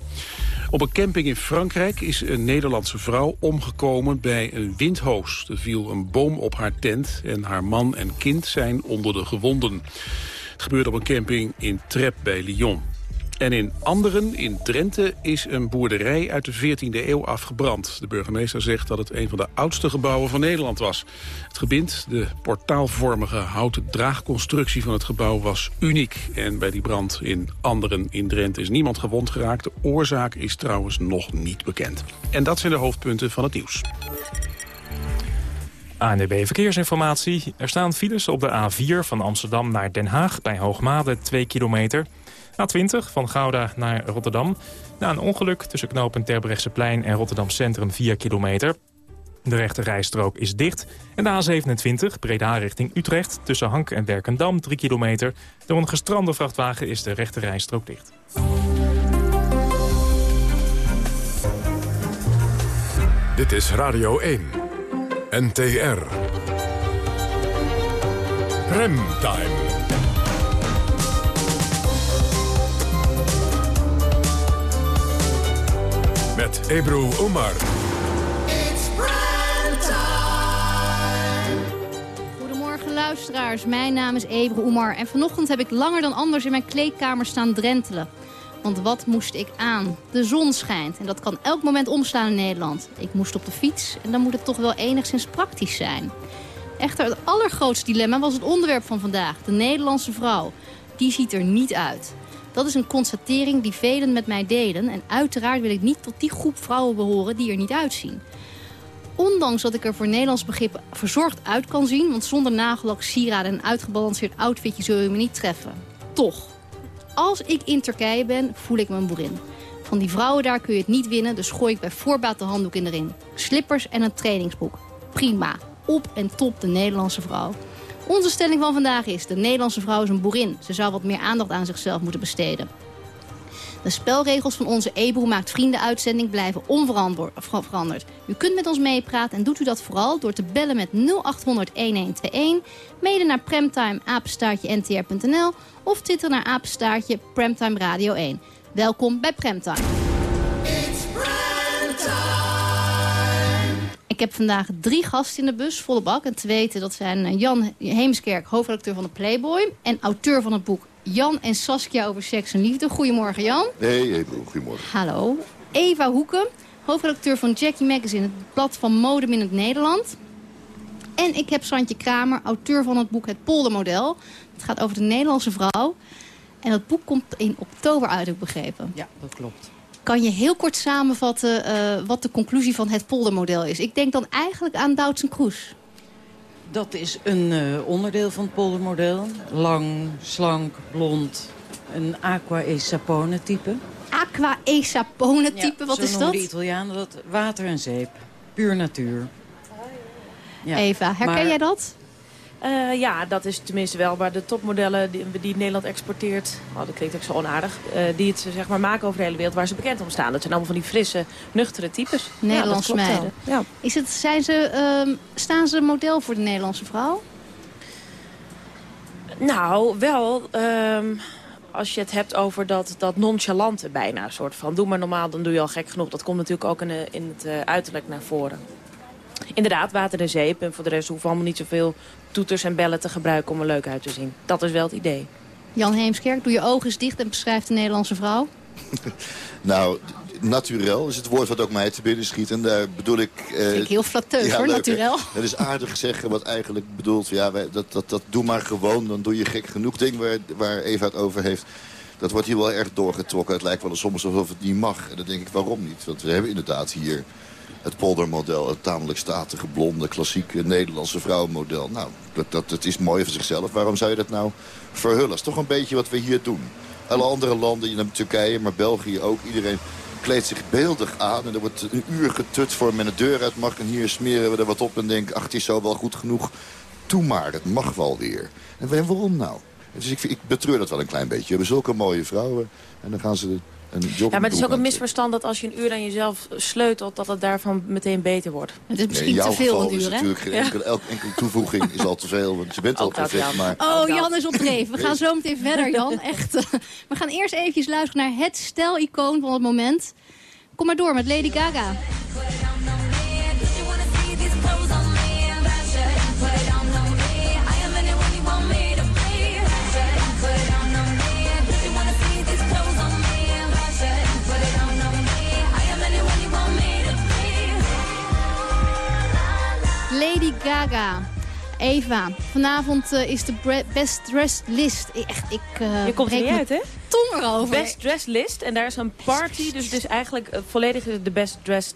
Op een camping in Frankrijk is een Nederlandse vrouw omgekomen bij een windhoos. Er viel een boom op haar tent en haar man en kind zijn onder de gewonden. Het gebeurde op een camping in Trep bij Lyon. En in Anderen, in Drenthe, is een boerderij uit de 14e eeuw afgebrand. De burgemeester zegt dat het een van de oudste gebouwen van Nederland was. Het gebind, de portaalvormige houten draagconstructie van het gebouw, was uniek. En bij die brand in Anderen in Drenthe is niemand gewond geraakt. De oorzaak is trouwens nog niet bekend. En dat zijn de hoofdpunten van het nieuws. ANDB Verkeersinformatie. Er staan files op de A4 van Amsterdam naar Den Haag... bij Hoogmade 2 kilometer. A20 van Gouda naar Rotterdam. Na een ongeluk tussen knopen Terbrechtseplein en Rotterdam Centrum 4 kilometer. De rechte rijstrook is dicht. En de A27 Breda richting Utrecht tussen Hank en Werkendam 3 kilometer. Door een gestrande vrachtwagen is de rechte rijstrook dicht. Dit is Radio 1, NTR. Remtime. Met Ebru Omar. Goedemorgen luisteraars, mijn naam is Ebre Oemar. En vanochtend heb ik langer dan anders in mijn kleedkamer staan drentelen. Want wat moest ik aan? De zon schijnt en dat kan elk moment omslaan in Nederland. Ik moest op de fiets en dan moet het toch wel enigszins praktisch zijn. Echter, het allergrootste dilemma was het onderwerp van vandaag. De Nederlandse vrouw. Die ziet er niet uit. Dat is een constatering die velen met mij delen. En uiteraard wil ik niet tot die groep vrouwen behoren die er niet uitzien. Ondanks dat ik er voor Nederlands begrip verzorgd uit kan zien... want zonder nagellak, sieraden en uitgebalanceerd outfitje zul je me niet treffen. Toch, als ik in Turkije ben, voel ik me een boerin. Van die vrouwen daar kun je het niet winnen, dus gooi ik bij voorbaat de handdoek in de ring. Slippers en een trainingsboek. Prima. Op en top de Nederlandse vrouw. Onze stelling van vandaag is, de Nederlandse vrouw is een boerin. Ze zou wat meer aandacht aan zichzelf moeten besteden. De spelregels van onze Ebro Maakt Vrienden uitzending blijven onveranderd. U kunt met ons meepraten en doet u dat vooral door te bellen met 0800 1121, mede naar premtime apenstaartje ntr.nl of twitter naar apenstaartje Premtime Radio 1. Welkom bij Premtime. Ik heb vandaag drie gasten in de bus, volle bak. En te weten, dat zijn eh, Jan Heemskerk, hoofdredacteur van de Playboy... en auteur van het boek Jan en Saskia over seks en liefde. Goedemorgen, Jan. Nee, Ebro, goedemorgen. Hallo. Eva Hoeken, hoofdredacteur van Jackie Magazine... het blad van mode in het Nederland. En ik heb Santje Kramer, auteur van het boek Het Poldermodel. Het gaat over de Nederlandse vrouw. En dat boek komt in oktober uit, heb ik begrepen. Ja, dat klopt. Kan je heel kort samenvatten uh, wat de conclusie van het poldermodel is? Ik denk dan eigenlijk aan Doutzen Kroes. Dat is een uh, onderdeel van het poldermodel. Lang, slank, blond. Een aqua e sapone type. Aqua e sapone type, ja, wat is dat? de Italianen dat water en zeep. Puur natuur. Ja. Eva, herken Maar- jij dat? Eh, ja, dat is tenminste wel waar de topmodellen die, die Nederland exporteert... Oh, dat klinkt ook zo onaardig. eh, die het zeg maar, maken over de hele wereld waar ze bekend om staan. Dat zijn allemaal van die frisse, nuchtere types. Nederlandse ja, meiden. Ja. Is het, zijn ze, ehm, staan ze model voor de Nederlandse vrouw? Nou, wel... ehm, als je het hebt over dat, dat nonchalante bijna. soort van, doe maar normaal, dan doe je al gek genoeg. Dat komt natuurlijk ook in, de- in het eh, uiterlijk naar voren. Inderdaad, water en zeep. En voor de rest hoeven we allemaal niet zoveel toeters en bellen te gebruiken om er leuk uit te zien. Dat is wel het idee. Jan Heemskerk, doe je ogen eens dicht en beschrijf de Nederlandse vrouw. Nou, naturel is het woord wat ook mij te binnen schiet. En daar bedoel ik... eh, Vind ik heel flatteus, hoor, leuk, hè? naturel. Dat is aardig zeggen wat eigenlijk bedoelt... Ja, wij, dat, dat, dat doe maar gewoon, dan doe je gek genoeg ding waar, waar Eva het over heeft. Dat wordt hier wel erg doorgetrokken. Het lijkt wel soms alsof het niet mag. En dan denk ik, waarom niet? Want we hebben inderdaad hier het poldermodel. Het tamelijk statige, blonde, klassieke Nederlandse vrouwenmodel. Nou, dat, dat, dat is mooi van zichzelf. Waarom zou je dat nou verhullen? Dat is toch een beetje wat we hier doen. Alle andere landen, je neemt Turkije, maar België ook. Iedereen kleedt zich beeldig aan. En er wordt een uur getut voor men de deur uit mag. En hier smeren we er wat op en denken, ach, het is zo wel goed genoeg. Doe maar, het mag wel weer. En waarom nou? Dus ik, ik betreur dat wel een klein beetje. We hebben zulke mooie vrouwen. En dan gaan ze een Ja, maar het is ook een misverstand dat als je een uur aan jezelf sleutelt... dat het daarvan meteen beter wordt. Het is Nee, in jouw geval is natuurlijk geen enkele, elke enkele toevoeging is al te veel. Want je bent al perfect. Jan. Maar Oh, Jan is op dreef. We gaan zo meteen verder, Jan. Echt. We gaan eerst eventjes luisteren naar het stijlicoon van het moment. Kom maar door met Lady Gaga. Lady Gaga. Eva, vanavond eh, is de Best Dressed List. Echt, ik eh, Je komt er niet uit, hè? Tong erover. Best Dressed List. En daar is een party. Dus het is eigenlijk eh, volledig de Best Dressed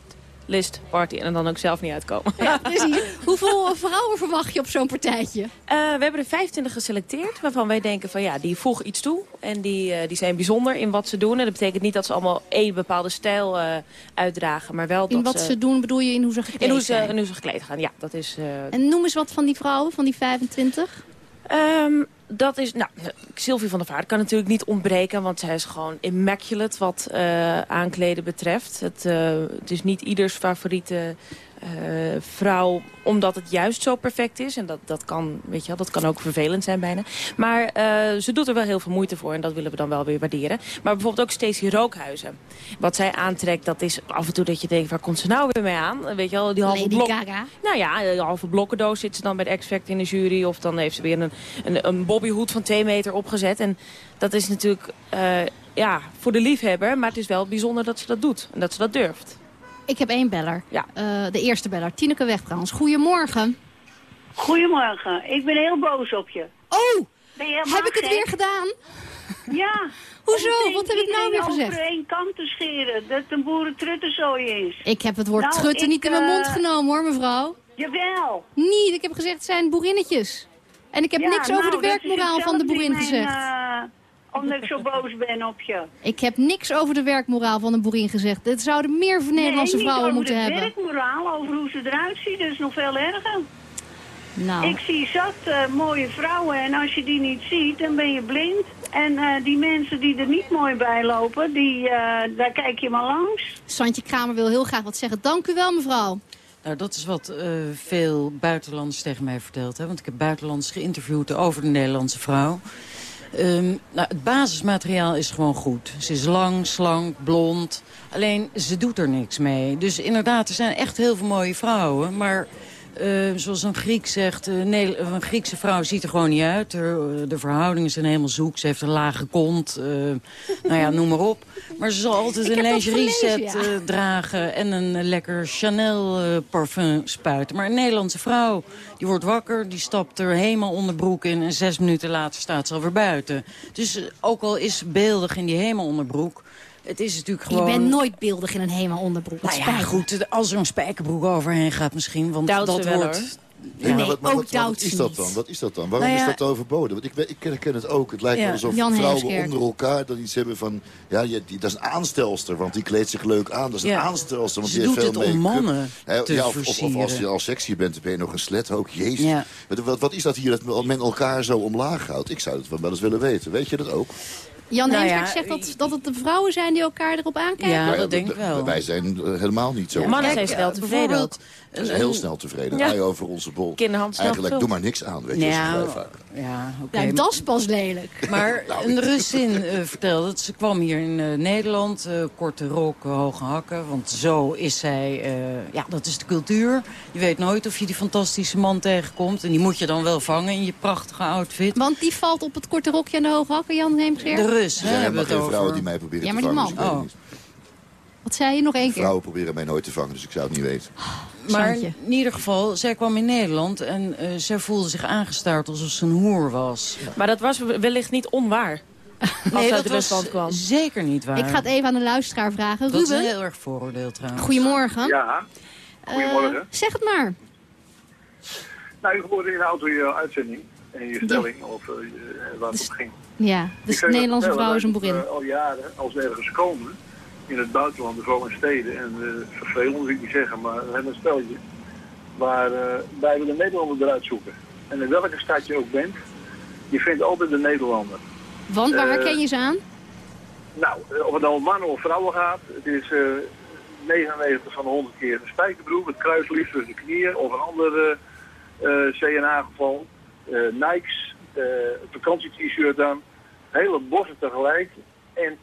List party. En dan ook zelf niet uitkomen. Ja, precies. Hoeveel vrouwen verwacht je op zo'n partijtje? Eh, we hebben er 25 geselecteerd, waarvan wij denken van ja, die voegen iets toe. En die, eh, die zijn bijzonder in wat ze doen. En dat betekent niet dat ze allemaal één bepaalde stijl eh, uitdragen, maar wel In dat wat ze doen bedoel je in hoe ze gekleed in hoe ze, zijn? in hoe ze gekleed gaan. Ja, dat is... eh, En noem eens wat van die vrouwen, van die 25. Ehm, dat is, nou, Sylvie van der Vaart kan natuurlijk niet ontbreken, want zij is gewoon immaculate wat eh, aankleden betreft. Het, eh, het is niet ieders favoriete eh, vrouw, omdat het juist zo perfect is. En dat, dat, kan, weet je wel, dat kan ook vervelend zijn bijna. Maar eh, ze doet er wel heel veel moeite voor en dat willen we dan wel weer waarderen. Maar bijvoorbeeld ook Stacey Rookhuizen. Wat zij aantrekt, dat is af en toe dat je denkt, waar komt ze nou weer mee aan? Weet je wel, die halve blok. Nou ja, een halve blokkendoos zit ze dan bij de X-Factor in de jury. Of dan heeft ze weer een, een, een bobbyhoed van twee meter opgezet. En dat is natuurlijk eh, ja, voor de liefhebber. Maar het is wel bijzonder dat ze dat doet. En dat ze dat durft. Ik heb één beller. Ja. Eh, de eerste beller, Tineke Wegtrans. Goedemorgen. Goedemorgen, ik ben heel boos op je. Oh, ben je helemaal heb ik het gek? weer gedaan? Ja. Hoezo? Wat heb ik nou weer gezegd? over één kam te scheren, dat het een boerentruttenzooi is. Ik heb het woord Nou, trutten ik, niet in mijn eh, mond genomen hoor, mevrouw. Jawel. Niet, ik heb gezegd het zijn boerinnetjes. En ik heb Ja, niks nou, over de is werkmoraal van de boerin mijn, gezegd. eh, omdat ik zo boos ben op je. Ik heb niks over de werkmoraal van de boerin gezegd. Dit zouden meer Nederlandse nee, vrouwen niet moeten over de hebben. werkmoraal, over hoe ze eruit zien, dat is nog veel erger. Nou, Ik zie zat eh, mooie vrouwen en als je die niet ziet, dan ben je blind. En eh, die mensen die er niet mooi bij lopen, die, eh, daar kijk je maar langs. Santje Kramer wil heel graag wat zeggen. Dank u wel, mevrouw. Nou, dat is wat eh, veel buitenlanders tegen mij verteld hebben. Want ik heb buitenlanders geïnterviewd over de Nederlandse vrouw. Ehm, nou, het basismateriaal is gewoon goed. Ze is lang, slank, blond. Alleen, ze doet er niks mee. Dus inderdaad, er zijn echt heel veel mooie vrouwen. Maar eh, zoals een Griek zegt, eh, nee, een Griekse vrouw ziet er gewoon niet uit. Er, eh, de verhoudingen zijn helemaal zoek. Ze heeft een lage kont. nou ja, noem maar op. Maar ze zal altijd Ik een lingerie set ja. dragen en een lekker Chanel parfum spuiten. Maar een Nederlandse vrouw, die wordt wakker, die stapt er helemaal onderbroek in... en zes minuten later staat ze alweer buiten. Dus ook al is ze beeldig in die hemelonderbroek... Het is natuurlijk gewoon... Je bent nooit beeldig in een helemaal onderbroek. Nou ja, goed, als er een spijkerbroek overheen gaat misschien. Want dat wordt... hoor. Nee, maar wat, maar ook wat, maar wat doubt is dat dan? Wat is dat dan? Waarom Nou ja- is dat overboden? Want ik, weet- ik, ken, het ook. Het lijkt Ja, wel alsof Jan vrouwen Heemskerk. onder elkaar dan iets hebben van... Ja, je, die, dat is een aanstelster, want die kleedt zich leuk aan. Dat is een aanstelster, want Ze die heeft doet veel het om make-up. mannen ja, of, of, of als je al sexy bent, dan ben je nog een slet ook. Jezus. Ja. Wat, wat, wat is dat hier dat men elkaar zo omlaag houdt? Ik zou het wel wel eens willen weten. Weet je dat ook? Jan Nou Heemskerk ja, zegt dat, dat het de vrouwen zijn die elkaar erop aankijken. Ja, Nou dat denk ik wel. Wij zijn eh, helemaal niet zo. Mannen zijn snel eh, tevreden. bijvoorbeeld, We zijn heel snel tevreden. Ja. Ai over onze bol. Kinderhand snel Eigenlijk, doe maar niks aan, weet je. Ja, dat is vrij vaak. ja, oké. Nou, dat is pas lelijk. Maar Nou, een Russin eh, vertelde dat ze kwam hier in eh, Nederland. eh, korte rok, eh, hoge hakken. Want zo is zij, eh, ja, dat is de cultuur. Je weet nooit of je die fantastische man tegenkomt. En die moet je dan wel vangen in je prachtige outfit. Want die valt op het korte rokje en de hoge hakken, Jan Heemskerk. De Rus, Er zijn helemaal geen het vrouwen over. die mij proberen Ja, te maar die vangen. dus ik man. het Oh. Wat zei je nog één keer? Vrouwen proberen mij nooit te vangen, dus ik zou het niet weten. Maar in ieder geval, zij kwam in Nederland en eh, zij voelde zich aangestaard alsof ze een hoer was. Maar dat was wellicht niet onwaar. Als Nee, ze dat uit was Rusland kwam. zeker niet waar. Ik ga het even aan de luisteraar vragen. Dat is Ruben, heel erg vooroordeel trouwens. goedemorgen. Ja, goedemorgen. Eh, zeg het maar. nou, u hoorde in de auto je uitzending en je stelling, of eh, waar het om ging. Ja, dus de je Nederlandse vrouw is een boerin. eh, al jaren, als we ergens komen, in het buitenland, vooral in steden, en uh, vervelend wil ik niet zeggen, maar we hebben een spelletje waar uh, wij de Nederlander eruit zoeken. En in welke stad je ook bent, je vindt altijd de Nederlander. Want waar herken je ze aan? Nou, of het nou om mannen of vrouwen gaat, het is eh 99 van de 100 keer een spijkerbroek, het kruislief tussen de knieën, of een ander eh, CNA-geval, Nikes, eh vakantie-t-shirt aan, hele bossen tegelijk. En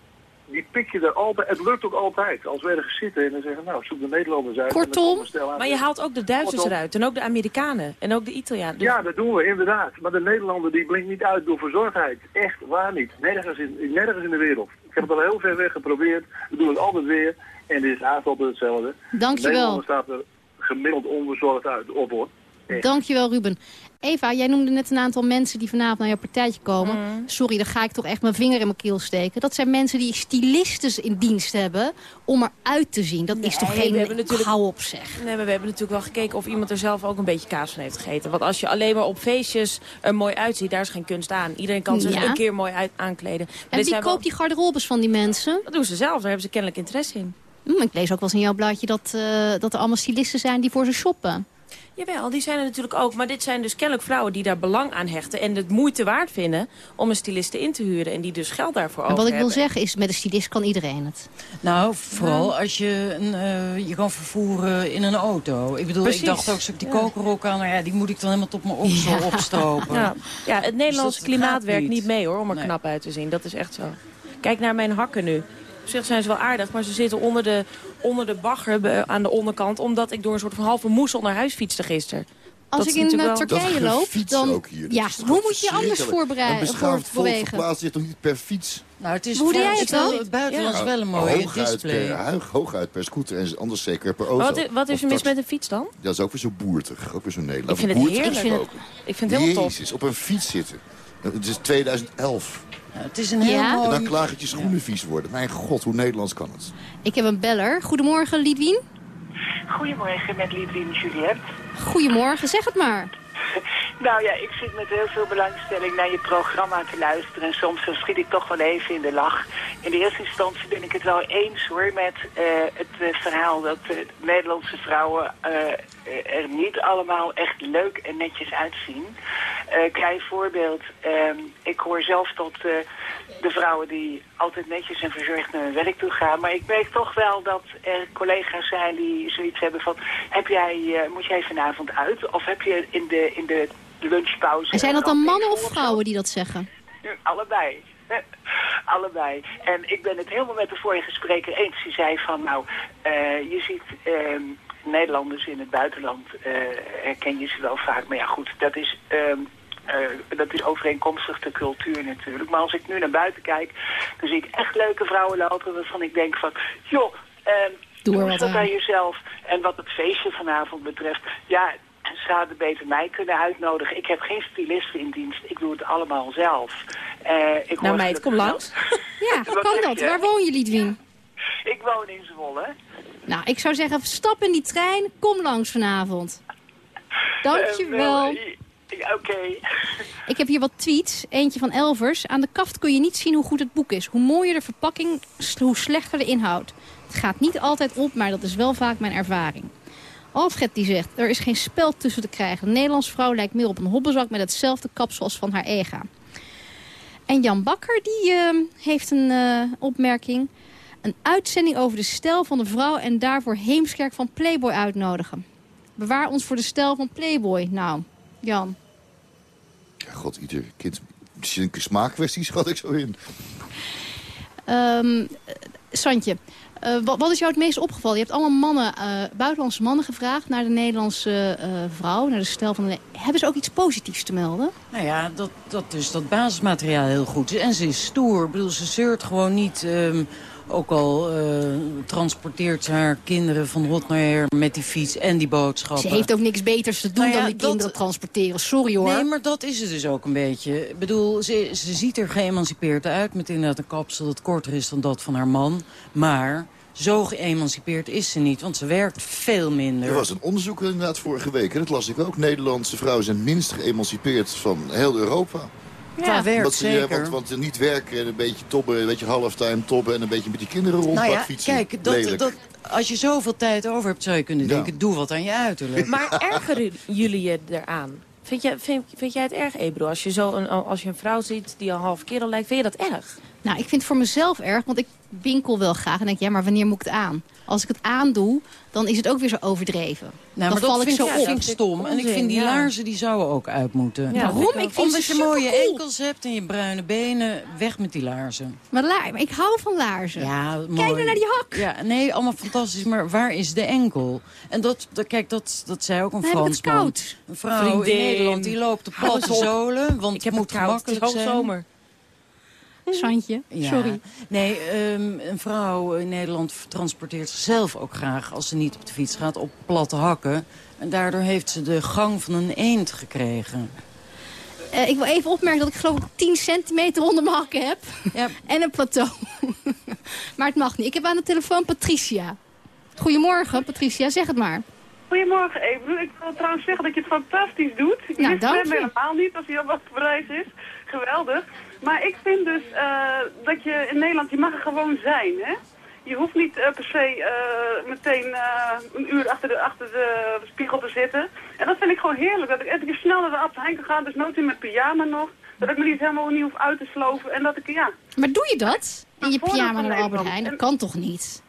die pik je er altijd, het lukt ook altijd. Als we ergens zitten en dan zeggen, nou, zoek de Nederlanders uit. dan Kortom, maar je haalt ook de Duitsers Kortom. eruit. En ook de Amerikanen. En ook de Italianen. Dus Ja, dat doen we inderdaad. Maar de Nederlander die blinkt niet uit door verzorgdheid. Echt waar niet. Nergens in, nergens in de wereld. Ik heb het al heel ver weg geprobeerd. We doen het altijd weer. En dit is haast altijd hetzelfde. Dankjewel. De Nederlander staat er gemiddeld onbezorgd uit op hoor. Dankjewel, Ruben. Eva, jij noemde net een aantal mensen die vanavond naar jouw partijtje komen. Sorry, dan ga ik toch echt mijn vinger in mijn keel steken. Dat zijn mensen die stylistes in dienst hebben om eruit te zien. Dat is toch Nee, we geen... hebben natuurlijk- Hou op, zeg. Nee, maar we hebben natuurlijk wel gekeken of iemand er zelf ook een beetje kaas van heeft gegeten. Want als je alleen maar op feestjes er mooi uitziet, daar is geen kunst aan. Iedereen kan zich Ja. een keer mooi uit aankleden. Maar En wie wel- koopt die garderobes van die mensen? Dat doen ze zelf, daar hebben ze kennelijk interesse in. Hm, ik lees ook wel eens in jouw blaadje dat, eh, dat er allemaal stylisten zijn die voor ze shoppen. Jawel, die zijn er natuurlijk ook. Maar dit zijn dus kennelijk vrouwen die daar belang aan hechten... en het moeite waard vinden om een styliste in te huren... en die dus geld daarvoor En over wat ik wil zeggen is, met een stylist kan iedereen het. Nou, vooral als je een, eh, je kan vervoeren in een auto. Ik bedoel, Precies. ik dacht ook, als ik die kokerrok aan... Nou ja, die moet ik dan helemaal tot mijn oksel Ja. opstropen. Ja, ja het Nederlandse Dus dat klimaat werkt niet. niet mee hoor, om er Nee. knap uit te zien. Dat is echt zo. Kijk naar mijn hakken nu. Op zich zijn ze wel aardig, maar ze zitten onder de, onder de bagger aan de onderkant... omdat ik door een soort van halve moesel naar huis fietste gisteren. Als Dat ik in eh, wel- Turkije loop, dan... Ja, hoe moet je anders verschrikkelijk. voorbereiden, Een beschaafd volk verplaatst zich toch niet per fiets? Nou, het is Hoe doe jij ik het vind dan? Het buitenlands Ja. wel een mooie hooguit display. Per, hoog- hooguit per scooter en anders zeker per auto. Wat, wat is er mis met een fiets dan? Dat is ook weer zo boertig. Ook weer zo Nederlands. Ik vind het heerlijk. gesproken. Ik vind het helemaal top. Jezus, op een fiets zitten. Het is 2011. Het is een heel Ja? En dan klaag je schoenen vies worden. Mijn god, hoe Nederlands kan het? Ik heb een beller. Goedemorgen, Lidwien. Goedemorgen met Lidwien Juliette. Goedemorgen, zeg het maar. Nou ja, ik zit met heel veel belangstelling naar je programma te luisteren. En soms dan schiet ik toch wel even in de lach. In de eerste instantie ben ik het wel eens hoor met eh, het eh, verhaal dat eh, Nederlandse vrouwen eh, er niet allemaal echt leuk en netjes uitzien. Eh klein voorbeeld. ehm, ik hoor zelf tot eh, de vrouwen die altijd netjes en verzorgd naar hun werk toe gaan. Maar ik merk toch wel dat er collega's zijn die zoiets hebben van... Heb jij, eh, moet jij vanavond uit? Of heb je in de, in de lunchpauze... En zijn dat dan mannen of vrouwen die dat zeggen? Allebei. Allebei. En ik ben het helemaal met de vorige spreker eens. Die zei van, nou, je ziet ehm, Nederlanders in het buitenland, herken je ze wel vaak. Maar ja, goed, dat is... ehm, eh, dat is overeenkomstig de cultuur natuurlijk. Maar als ik nu naar buiten kijk, dan zie ik echt leuke vrouwen lopen waarvan ik denk van, joh, ehm Doe wat aan. jezelf. En wat het feestje vanavond betreft, ja, ze hadden beter mij kunnen uitnodigen. Ik heb geen stylisten in dienst. Ik doe het allemaal zelf. Eh, ik Nou hoor meid, kom langs. Ja, Wat kan dat? je? Waar woon je, Lidwien? wel- Ik woon in Zwolle. Nou, ik zou zeggen, stap in die trein, kom langs vanavond. Dankjewel. Eh, ja, Oké. Ik heb hier wat tweets. Eentje van Elvers. Aan de kaft kun je niet zien hoe goed het boek is. Hoe mooier de verpakking, hoe slechter de inhoud. Het gaat niet altijd op, maar dat is wel vaak mijn ervaring. Alfred die zegt, er is geen spel tussen te krijgen. Een Nederlandse vrouw lijkt meer op een hobbelzak met hetzelfde kapsel als van haar ega. En Jan Bakker die eh, heeft een eh, opmerking. Een uitzending over de stijl van de vrouw en daarvoor Heemskerk van Playboy uitnodigen. Bewaar ons voor de stijl van Playboy. Nou, Jan. Ja, god, ieder kind... Het is een smaakkwestie, schat ik zo in. Ehm eh, Santje, eh, wat, wat is jou het meest opgevallen? Je hebt allemaal mannen, eh, buitenlandse mannen gevraagd naar de Nederlandse eh, vrouw, naar de stijl van de... Hebben ze ook iets positiefs te melden? Nou ja, dat, dat dus dat basismateriaal heel goed is. En ze is stoer. Ik bedoel, ze zeurt gewoon niet... ehm, ook al eh, transporteert ze haar kinderen van hot naar her met die fiets en die boodschappen. Ze heeft ook niks beters te doen Nou ja, dan die dat- kinderen transporteren. Sorry hoor. Nee, maar dat is het dus ook een beetje. Ik bedoel, ze, ze ziet er geëmancipeerd uit... met inderdaad een kapsel dat korter is dan dat van haar man. Maar zo geëmancipeerd is ze niet, want ze werkt veel minder. Er was een onderzoek inderdaad vorige week. En dat las ik ook. Nederlandse vrouwen zijn minst geëmancipeerd van heel Europa. Qua werk Omdat ze, eh, zeker. Want, want niet werken en een beetje tobben, een beetje halftime tobben... en een beetje met die kinderen nou ja, rondbakfietsen. kijk, dat, Lelijk. dat, als je zoveel tijd over hebt, zou je kunnen Ja. denken... doe wat aan je uiterlijk. Maar ergeren jullie je eraan? Vind, jij vind, vind jij het erg, Ebro? Als je, zo een, als je een vrouw ziet die een half kerel lijkt, vind je dat erg? Nou, ik vind het voor mezelf erg, want ik winkel wel graag. En denk, ja, maar wanneer moet ik het aan? Als ik het aandoe, dan is het ook weer zo overdreven. Nou, dan maar val dat ik vind, zo op. vind ik stom. En ik vind die laarzen, die zouden ook uit moeten. Ja, Waarom? Ik vind Omdat je mooie enkels hebt en je bruine benen, weg met die laarzen. Maar, la- maar ik hou van laarzen. Ja, mooi. Kijk nou naar die hak. Ja, nee, allemaal fantastisch. Maar waar is de enkel? En dat, dat kijk, dat, dat zei ook een Dan Fransman. koud. Een vrouw Vriendin. in Nederland die loopt op platte zolen. Want Ik heb het moet het koud. Het is gemakkelijk zijn. hoogzomer. Santje, Ja. sorry. Nee, ehm, een vrouw in Nederland transporteert zichzelf ook graag... als ze niet op de fiets gaat, op platte hakken. En daardoor heeft ze de gang van een eend gekregen. Eh, ik wil even opmerken dat ik geloof ik 10 centimeter onder mijn hakken heb. en een plateau. maar het mag niet. Ik heb aan de telefoon Patricia. Goedemorgen, Patricia. Zeg het maar. Goedemorgen, Ebru. Ik wil trouwens zeggen dat je het fantastisch doet. Ik Nou, wist dank je. helemaal niet als hij op wat op reis is. Geweldig. Maar ik vind dus eh, dat je in Nederland, je mag er gewoon zijn, hè? Je hoeft niet eh, per se eh, meteen eh, een uur achter de, achter de spiegel te zitten. En dat vind ik gewoon heerlijk. Dat ik even snel naar de Albert Heijn kan gaan, dus nooit in mijn pyjama nog. Dat ik me niet helemaal niet hoef uit te sloven. En dat ik, ja... Maar doe je dat? In je pyjama naar de Albert. Heijn? Dat kan toch niet?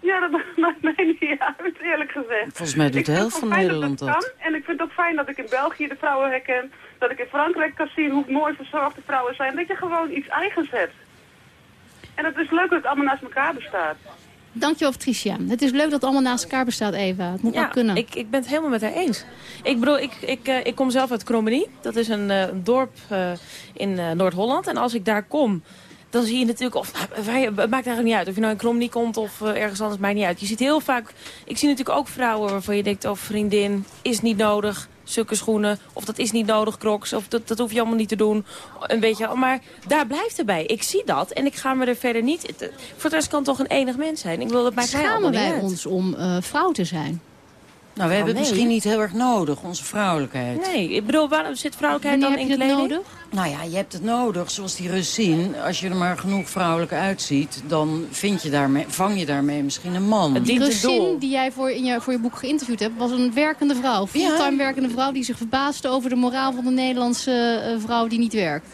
Ja, dat maakt mij niet uit, eerlijk gezegd. Volgens mij doet Ik de vind helft het van Nederland dat. kan. En ik vind het ook fijn dat ik in België de vrouwen herken. Dat ik in Frankrijk kan zien hoe mooi verzorgde vrouwen zijn. Dat je gewoon iets eigens hebt. En het is leuk dat het allemaal naast elkaar bestaat. Dankjewel, Patricia. Het is leuk dat het allemaal naast elkaar bestaat, Eva. Het moet Ja, wel kunnen. Ik, ik ben het helemaal met haar eens. Ik bedoel, ik, ik, eh, ik kom zelf uit Krommenie. Dat is een, eh, een dorp eh, in eh, Noord-Holland. En als ik daar kom, dan zie je natuurlijk... Of, waar je- het maakt eigenlijk niet uit. Of je nou in Krommenie komt of ergens anders, maakt niet uit. Je ziet heel vaak... Ik zie natuurlijk ook vrouwen waarvan je denkt... Oh, vriendin, is niet nodig. Zulke schoenen. Of dat is niet nodig, crocs. Of dat, dat hoef je allemaal niet te doen. Een beetje, maar daar blijft het bij. Ik zie dat en ik ga me er verder niet... het- Voor rest kan het toch een enig mens zijn. Ik wil dat mij allemaal Schamen wij uit. ons om eh, vrouw te zijn? Nou, we hebben het nee. misschien niet heel erg nodig, onze vrouwelijkheid. Nee, ik bedoel, waarom zit vrouwelijkheid Wanneer dan heb in kleding? nodig? Nou ja, je hebt het nodig, zoals die Rus zien. Als je er maar genoeg vrouwelijk uitziet, dan vind je daarmee, vang je daarmee misschien een man. Die Russin die jij voor, in je, voor je boek geïnterviewd hebt, was een werkende vrouw. Fulltime werkende vrouw die zich verbaasde over de moraal van de Nederlandse eh, vrouw die niet werkt.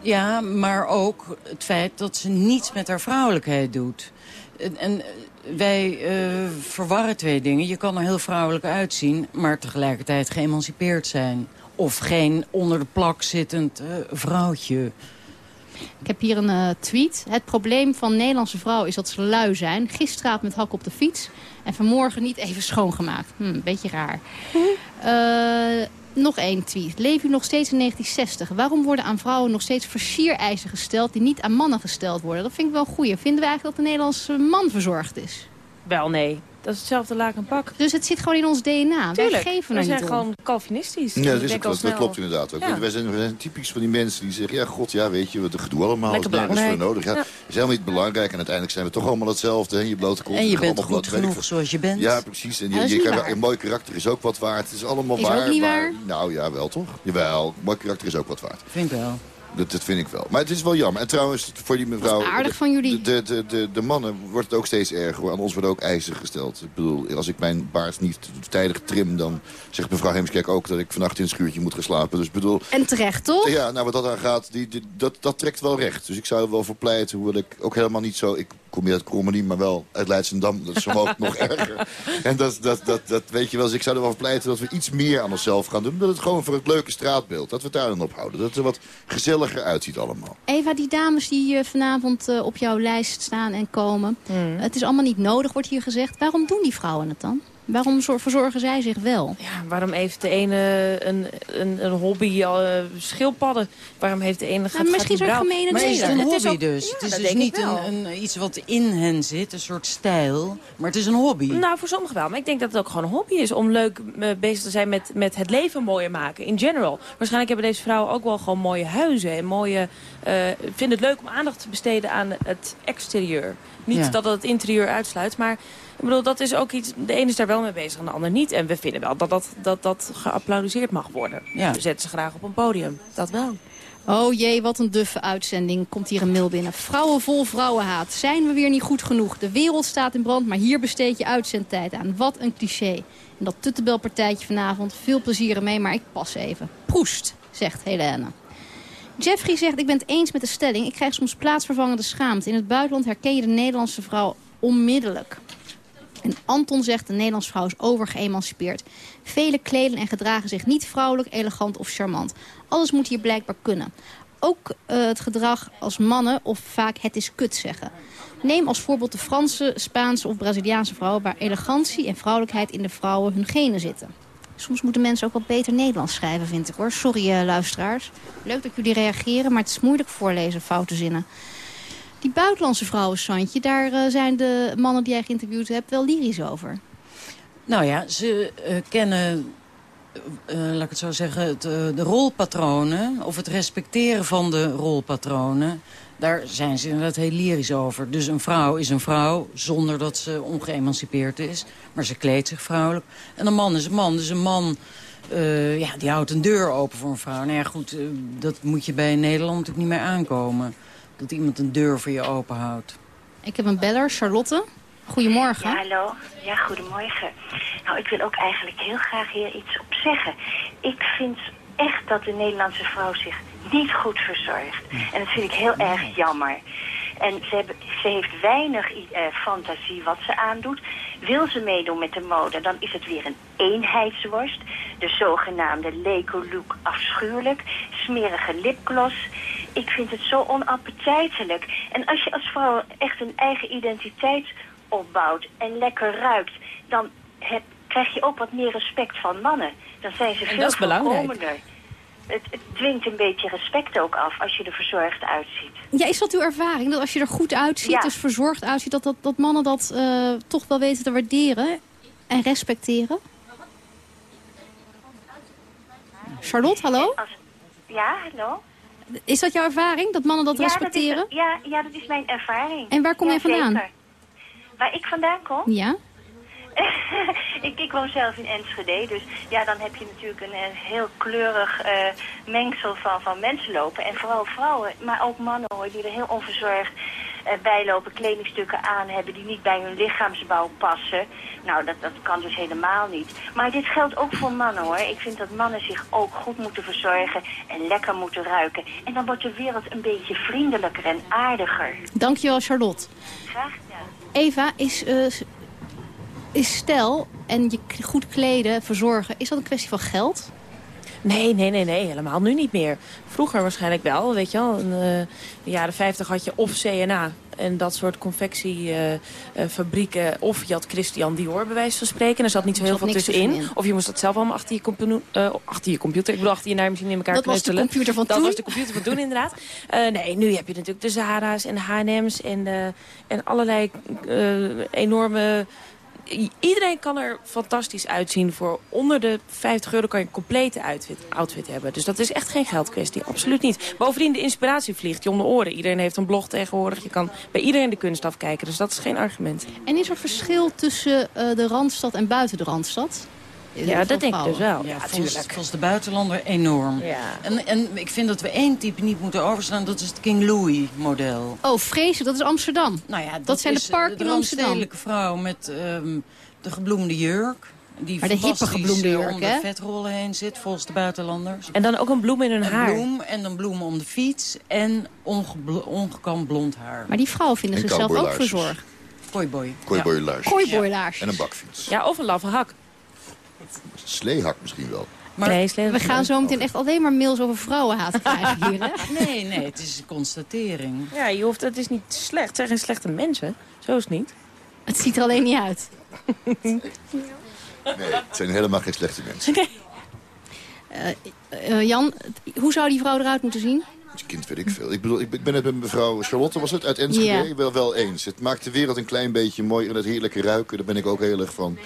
Ja, maar ook het feit dat ze niets met haar vrouwelijkheid doet. En, en wij eh, verwarren twee dingen. Je kan er heel vrouwelijk uitzien, maar tegelijkertijd geëmancipeerd zijn. Of geen onder de plak zittend eh, vrouwtje. Ik heb hier een eh, tweet. Het probleem van Nederlandse vrouwen is dat ze lui zijn. Gisteravond met hak op de fiets. En vanmorgen niet even schoongemaakt. Hm, beetje raar. Nog één tweet. Leef u nog steeds in 1960? Waarom worden aan vrouwen nog steeds versiereisen gesteld... die niet aan mannen gesteld worden? Dat vind ik wel goed. Vinden we eigenlijk dat de Nederlandse man verzorgd is? Wel, nee. Dat is hetzelfde laken pak. Dus het zit gewoon in ons DNA. Tuurlijk, Wij geven we er zijn niet om. gewoon Calvinistisch. Ja, dat, Ik is ook, dat, dat klopt inderdaad ook. Ja. Wij, zijn, wij zijn typisch van die mensen die zeggen... ja, god, ja, weet je, wat een gedoe allemaal. Lekker is nergens voor nodig. Ja, Ja. is helemaal niet belangrijk. En uiteindelijk zijn we toch allemaal hetzelfde. Hè? Je blote kont. En je bent allemaal goed bloot, weet ik genoeg veel. zoals je bent. Ja, precies. En je, je kan, waar. een mooi karakter is ook wat waard. Het is allemaal Is ook waar. niet maar- waar. Nou ja, wel toch? Jawel, mooi karakter is ook wat waard. Vind ik wel. Dat, dat vind ik wel. Maar het is wel jammer. En trouwens, voor die mevrouw... Aardig de- van jullie. De, de, de, de mannen wordt het ook steeds erger. hoor. Aan ons worden ook eisen gesteld. Ik bedoel, als ik mijn baard niet tijdig trim... dan zegt mevrouw Heemskerk ook dat ik vannacht in een schuurtje moet gaan slapen. Dus ik bedoel... En terecht, toch? Ja, nou wat dat aan gaat, die, die- dat, dat trekt wel recht. Dus ik zou er wel voor pleiten, hoewel ik ook helemaal niet zo... Ik kom niet uit Krommenie, maar wel uit Leidsendam. Dat is zo mogelijk nog erger. En dat, dat, dat, dat weet je wel. Dus ik zou er wel voor pleiten dat we iets meer aan onszelf gaan doen. Dat het gewoon voor het leuke straatbeeld, dat we het daar dan op houden. Dat het er wat gezelliger uitziet allemaal. Eva, die dames die eh, vanavond eh, op jouw lijst staan en komen. Hmm. Het is allemaal niet nodig, wordt hier gezegd. Waarom doen die vrouwen het dan? Waarom zor- verzorgen zij zich wel? Ja, waarom heeft de ene een, een, een hobby uh, schildpadden? Waarom heeft de ene... Gaat, Nou, misschien gaat zo'n die gemene Maar is het een Het hobby ook- dus? Ja, het is dus ik niet een, een, iets wat in hen zit, een soort stijl. Maar het is een hobby. Nou, voor sommigen wel. Maar ik denk dat het ook gewoon een hobby is om leuk eh, bezig te zijn met, met het leven mooier maken. In general. Waarschijnlijk hebben deze vrouwen ook wel gewoon mooie huizen. En mooie, eh vinden het leuk om aandacht te besteden aan het exterieur. Niet Ja. dat het het interieur uitsluit, maar... Ik bedoel, dat is ook iets... De ene is daar wel mee bezig en de ander niet. En we vinden wel dat dat, dat, dat geapplaudiseerd mag worden. Ja. We zetten ze graag op een podium. Dat wel. Oh jee, wat een duffe uitzending. Komt hier een mail binnen. Vrouwen vol vrouwenhaat. Zijn we weer niet goed genoeg? De wereld staat in brand, maar hier besteed je uitzendtijd aan. Wat een cliché. En dat tuttebelpartijtje vanavond. Veel plezier ermee, maar ik pas even. Proest, zegt Helene. Jeffrey zegt, ik ben het eens met de stelling. Ik krijg soms plaatsvervangende schaamte. In het buitenland herken je de Nederlandse vrouw onmiddellijk. En Anton zegt, de Nederlandse vrouw is overgeëmancipeerd. Velen kleden en gedragen zich niet vrouwelijk, elegant of charmant. Alles moet hier blijkbaar kunnen. Ook eh, het gedrag als mannen of vaak het is kut zeggen. Neem als voorbeeld de Franse, Spaanse of Braziliaanse vrouwen... waar elegantie en vrouwelijkheid in de vrouwen hun genen zitten. Soms moeten mensen ook wat beter Nederlands schrijven, vind ik hoor. Sorry, eh, luisteraars. Leuk dat jullie reageren, maar het is moeilijk voorlezen, foute zinnen. Die buitenlandse vrouwen, Santje, daar eh, zijn de mannen die jij geïnterviewd hebt wel lyrisch over. Nou ja, ze eh, kennen, eh, laat ik het zo zeggen, het, de rolpatronen... of het respecteren van de rolpatronen... daar zijn ze inderdaad heel lyrisch over. Dus een vrouw is een vrouw, zonder dat ze ongeëmancipeerd is. Maar ze kleedt zich vrouwelijk. En een man is een man. Dus een man... ja, die houdt een deur open voor een vrouw. Nou ja, goed, dat moet je bij Nederland natuurlijk niet meer aankomen. Dat iemand een deur voor je open houdt. Ik heb een beller, Charlotte. Goedemorgen. Ja, hallo. Ja, goedemorgen. Nou, ik wil ook eigenlijk heel graag hier iets op zeggen. Ik vind echt dat de Nederlandse vrouw zich niet goed verzorgt. En dat vind ik heel erg jammer. En ze, hebben, ze heeft weinig eh, fantasie wat ze aandoet. Wil ze meedoen met de mode, dan is het weer een eenheidsworst. De zogenaamde Lego-look afschuwelijk. Smerige lipgloss. Ik vind het zo onappetijtelijk. En als je als vrouw echt een eigen identiteit opbouwt en lekker ruikt... dan heb, krijg je ook wat meer respect van mannen. Dan zijn ze veel dat is belangrijk. voorkomender. Het, het dwingt een beetje respect ook af als je er verzorgd uitziet. Ja, is dat uw ervaring? Dat als je er goed uitziet, Ja. dus verzorgd uitziet... dat, dat, dat mannen dat eh, toch wel weten te waarderen en respecteren? Charlotte, hallo? Als- ja, hallo? Is dat jouw ervaring, dat mannen dat ja, respecteren? Dat is, ja, ja, dat is mijn ervaring. En waar kom Ja, jij vandaan? zeker. Waar ik vandaan kom? Ja? ik, ik woon zelf in Enschede, dus ja, dan heb je natuurlijk een, heel kleurig eh, mengsel van, van mensen lopen. En vooral vrouwen, maar ook mannen hoor, die er heel onverzorgd eh, bijlopen, kledingstukken aan hebben die niet bij hun lichaamsbouw passen. Nou, dat, dat kan dus helemaal niet. Maar dit geldt ook voor mannen hoor. Ik vind dat mannen zich ook goed moeten verzorgen en lekker moeten ruiken. En dan wordt de wereld een beetje vriendelijker en aardiger. Dankjewel, Charlotte. Graag gedaan. Eva, is, eh, is stijl en je goed kleden, verzorgen... is dat een kwestie van geld? Nee, nee, nee, nee, helemaal nu niet meer. Vroeger waarschijnlijk wel, weet je wel. In eh, de jaren 50 had je of CNA en dat soort confectiefabrieken. of je had Christian Dior, bij wijze van spreken. Er zat niet zo heel veel tussenin. Of je moest dat zelf allemaal achter je, compu- eh, achter je computer... Ik bedoel, achter je naaimachine in elkaar Dat was de knutselen. computer van Dat toen? was de computer van toen, inderdaad. Eh, nee, nu heb je natuurlijk de Zara's en de H&M's en, en allerlei eh, enorme... Iedereen kan er fantastisch uitzien. Voor onder de 50 euro kan je een complete outfit, outfit hebben. Dus dat is echt geen geldkwestie. Absoluut niet. Bovendien, de inspiratie vliegt je om de oren. Iedereen heeft een blog tegenwoordig. Je kan bij iedereen de kunst afkijken. Dus dat is geen argument. En is er verschil tussen eh, de Randstad en buiten de Randstad? Ja, dat denk ik dus wel. Ja, Ja, volgens, de buitenlander enorm. Ja. En, en ik vind dat we één type niet moeten overslaan. Dat is het King Louis model. Oh, vreselijk, dat is Amsterdam. Nou ja, dat, zijn de is, parken de in Amsterdam. randstedelijke vrouw met ehm, de gebloemde jurk. Die Maar de hippe gebloemde eh, jurk, om de vetrollen heen zit, volgens de buitenlanders. En dan ook een bloem in hun Een haar. bloem en een bloem om de fiets en ongekamd blond haar. Maar die vrouwen vinden En zichzelf ook verzorgd. Kooiboy. Kooiboylaars. Kooiboylaars. En een bakfiets. Ja, of een laffe hak. Sleehak misschien wel. Maar nee. We gaan zo meteen echt alleen maar mails over vrouwenhaat krijgen hier, hè? Nee, nee, het is een constatering. Ja, je hoeft, het is niet slecht. Het zijn geen slechte mensen. Zo is het niet. Het ziet er alleen niet uit. Nee, het zijn helemaal geen slechte mensen. Eh, eh, Jan, hoe zou die vrouw eruit moeten zien? Het kind weet ik veel. Ik bedoel, ik ben- ik ben het met mevrouw Charlotte, was het, uit Enschede, Ja. wel, wel eens. Het maakt de wereld een klein beetje mooier en het heerlijke ruiken, daar ben ik ook heel erg van.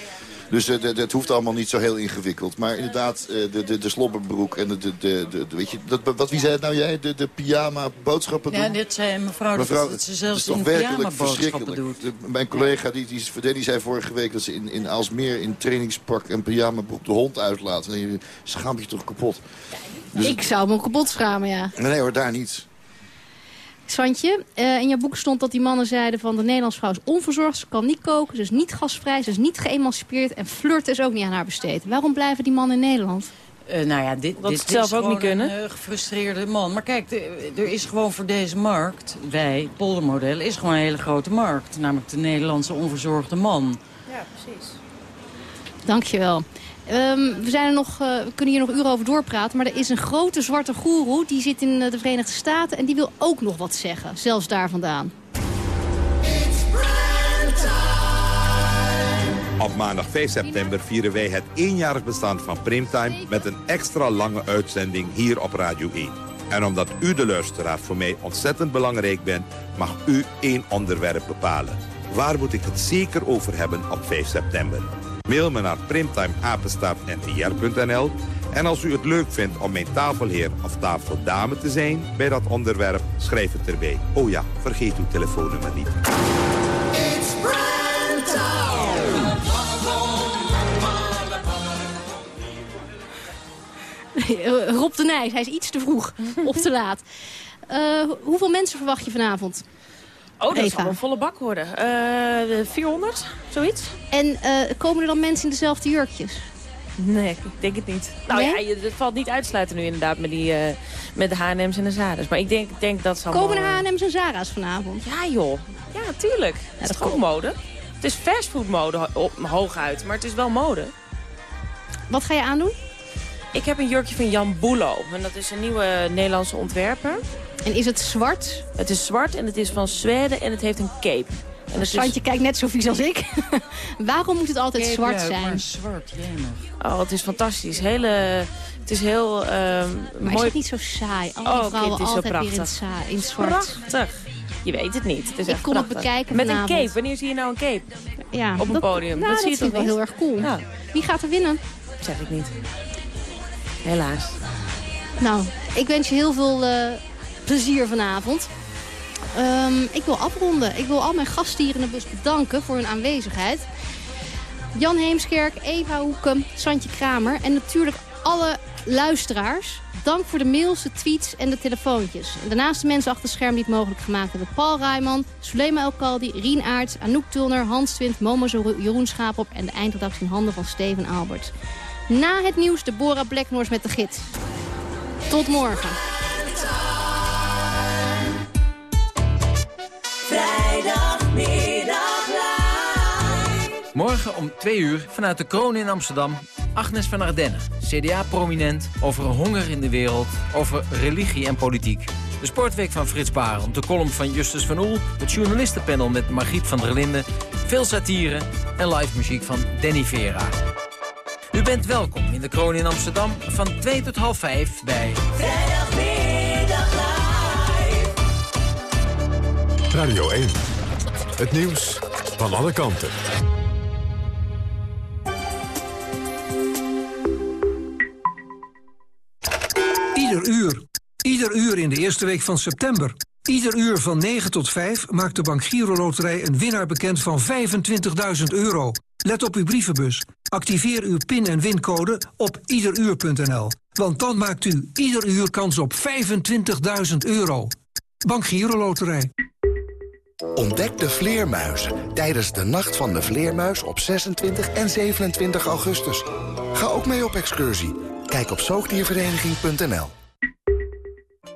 Dus eh, het hoeft allemaal niet zo heel ingewikkeld. Maar inderdaad, eh, de, de, de slobberbroek en de, de, de, de- de- weet je, dat, wat, wie zei het nou jij? De, de pyjama boodschappen doen? Ja, dit zei mevrouw, dat- dat ze zelfs dat is in toch werkelijk pyjama boodschappen verschrikkelijk. doet. De- mijn collega die, die, die, die zei vorige week dat ze in, in Aalsmeer in trainingspak en pyjamabroek de hond uitlaat. En je schaamt je toch kapot. Dus- Ik zou me kapot schamen, ja. Nee hoor, daar niet. Swantje, eh, in jouw boek stond dat die mannen zeiden van de Nederlandse vrouw is onverzorgd. Ze kan niet koken, ze is niet gastvrij, ze is niet geëmancipeerd en flirten is ook niet aan haar besteed. Waarom blijven die mannen in Nederland? Eh, nou ja, dit, Dat dit zelf is ook niet kunnen. een eh, gefrustreerde man. Maar kijk, er is gewoon voor deze markt, wij, poldermodel, is gewoon een hele grote markt. Namelijk de Nederlandse onverzorgde man. Ja, precies. Dankjewel. Ehm we, zijn er nog, eh, we kunnen hier nog uren over doorpraten, maar er is een grote zwarte goeroe. Die zit in eh, de Verenigde Staten en die wil ook nog wat zeggen. Zelfs daar vandaan. Op maandag 5 september vieren wij het eenjarig bestaan van Primetime... met een extra lange uitzending hier op Radio 1. En omdat u de luisteraar voor mij ontzettend belangrijk bent... mag u één onderwerp bepalen. Waar moet ik het zeker over hebben op 5 september? Mail me naar primtimeapenstaartntr.nl en als u het leuk vindt om mijn tafelheer of tafeldame te zijn bij dat onderwerp, schrijf het erbij. Oh ja, vergeet uw telefoonnummer niet. Rob de Nijs, hij is iets te vroeg of te laat. Eh, hoeveel mensen verwacht je vanavond? Oh, dat zal een volle bak worden. Eh 400, zoiets? En eh, komen er dan mensen in dezelfde jurkjes? Nee, ik denk het niet. Nou Nee? ja, het valt niet uitsluiten nu inderdaad met, die, eh, met de H&M's en de Zara's. Maar ik denk, ik denk dat ze allemaal... Komen er H&M's en Zara's vanavond? Ja joh, ja tuurlijk. Het is ook mode. Het is fastfoodmode ho op, hooguit, maar het is wel mode. Wat ga je aandoen? Ik heb een jurkje van Jan Boelo. En dat is een nieuwe Nederlandse ontwerper. En is het zwart? Het is zwart en het is van Zweden en het heeft een cape. En het is- Santje kijkt net zo vies als ik. Waarom moet het altijd Cape, zwart ja, zijn? maar zwart, jemig. Oh, het is fantastisch. Hele, het is heel ehm, Maar is mooi. het niet zo saai? Al die Oh, oké, vrouwen het is zo altijd weer in, prachtig. sa- in zwart. Prachtig. Je weet het niet. Het is Ik echt kom het prachtig. bekijken Met een cape. Wanneer zie je nou een cape? Ja, Op een dat- podium. Nou, dat zie je vind toch ik wel heel erg cool. Ja. Wie gaat er winnen? Zeg ik niet. Helaas. Nou, ik wens je heel veel eh, plezier vanavond. Ehm, ik wil afronden. Ik wil al mijn gasten hier in de bus bedanken voor hun aanwezigheid. Jan Heemskerk, Eva Hoeken, Santje Kramer en natuurlijk alle luisteraars. Dank voor de mails, de tweets en de telefoontjes. En daarnaast de mensen achter het scherm die het mogelijk gemaakt hebben. Paul Rijman, Sulema El Kaldi, Rien Aerts, Anouk Tulner, Hans Twint, Momo Jeroen Schaapop en de eindredactie in handen van Steven Albert. Na het nieuws Deborah Blacknoors met de gids. Tot morgen. Vrijdagmiddag. Morgen om 2 uur vanuit de kroon in Amsterdam, Agnes van Ardenne. CDA-prominent, over honger in de wereld, over religie en politiek. De Sportweek van Frits Barend, de column van Justus van Oel... het journalistenpanel met Margriet van der Linden... veel satire en live muziek van Danny Vera. Bent welkom in de Kroon in Amsterdam van 2 tot half 5 bij... Radio 1. Het nieuws van alle kanten. Ieder uur. Ieder uur in de eerste week van september. Ieder uur van 9 tot 5 maakt de Bank Giro Loterij een winnaar bekend van 25.000 euro. Let op uw brievenbus. Activeer uw pin- en wincode op iederuur.nl. Want dan maakt u ieder uur kans op 25.000 euro. Bank Giro Loterij. Ontdek de vleermuizen tijdens de Nacht van de Vleermuis op 26 en 27 augustus. Ga ook mee op excursie. Kijk op zoogdiervereniging.nl.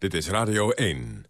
Dit is Radio 1.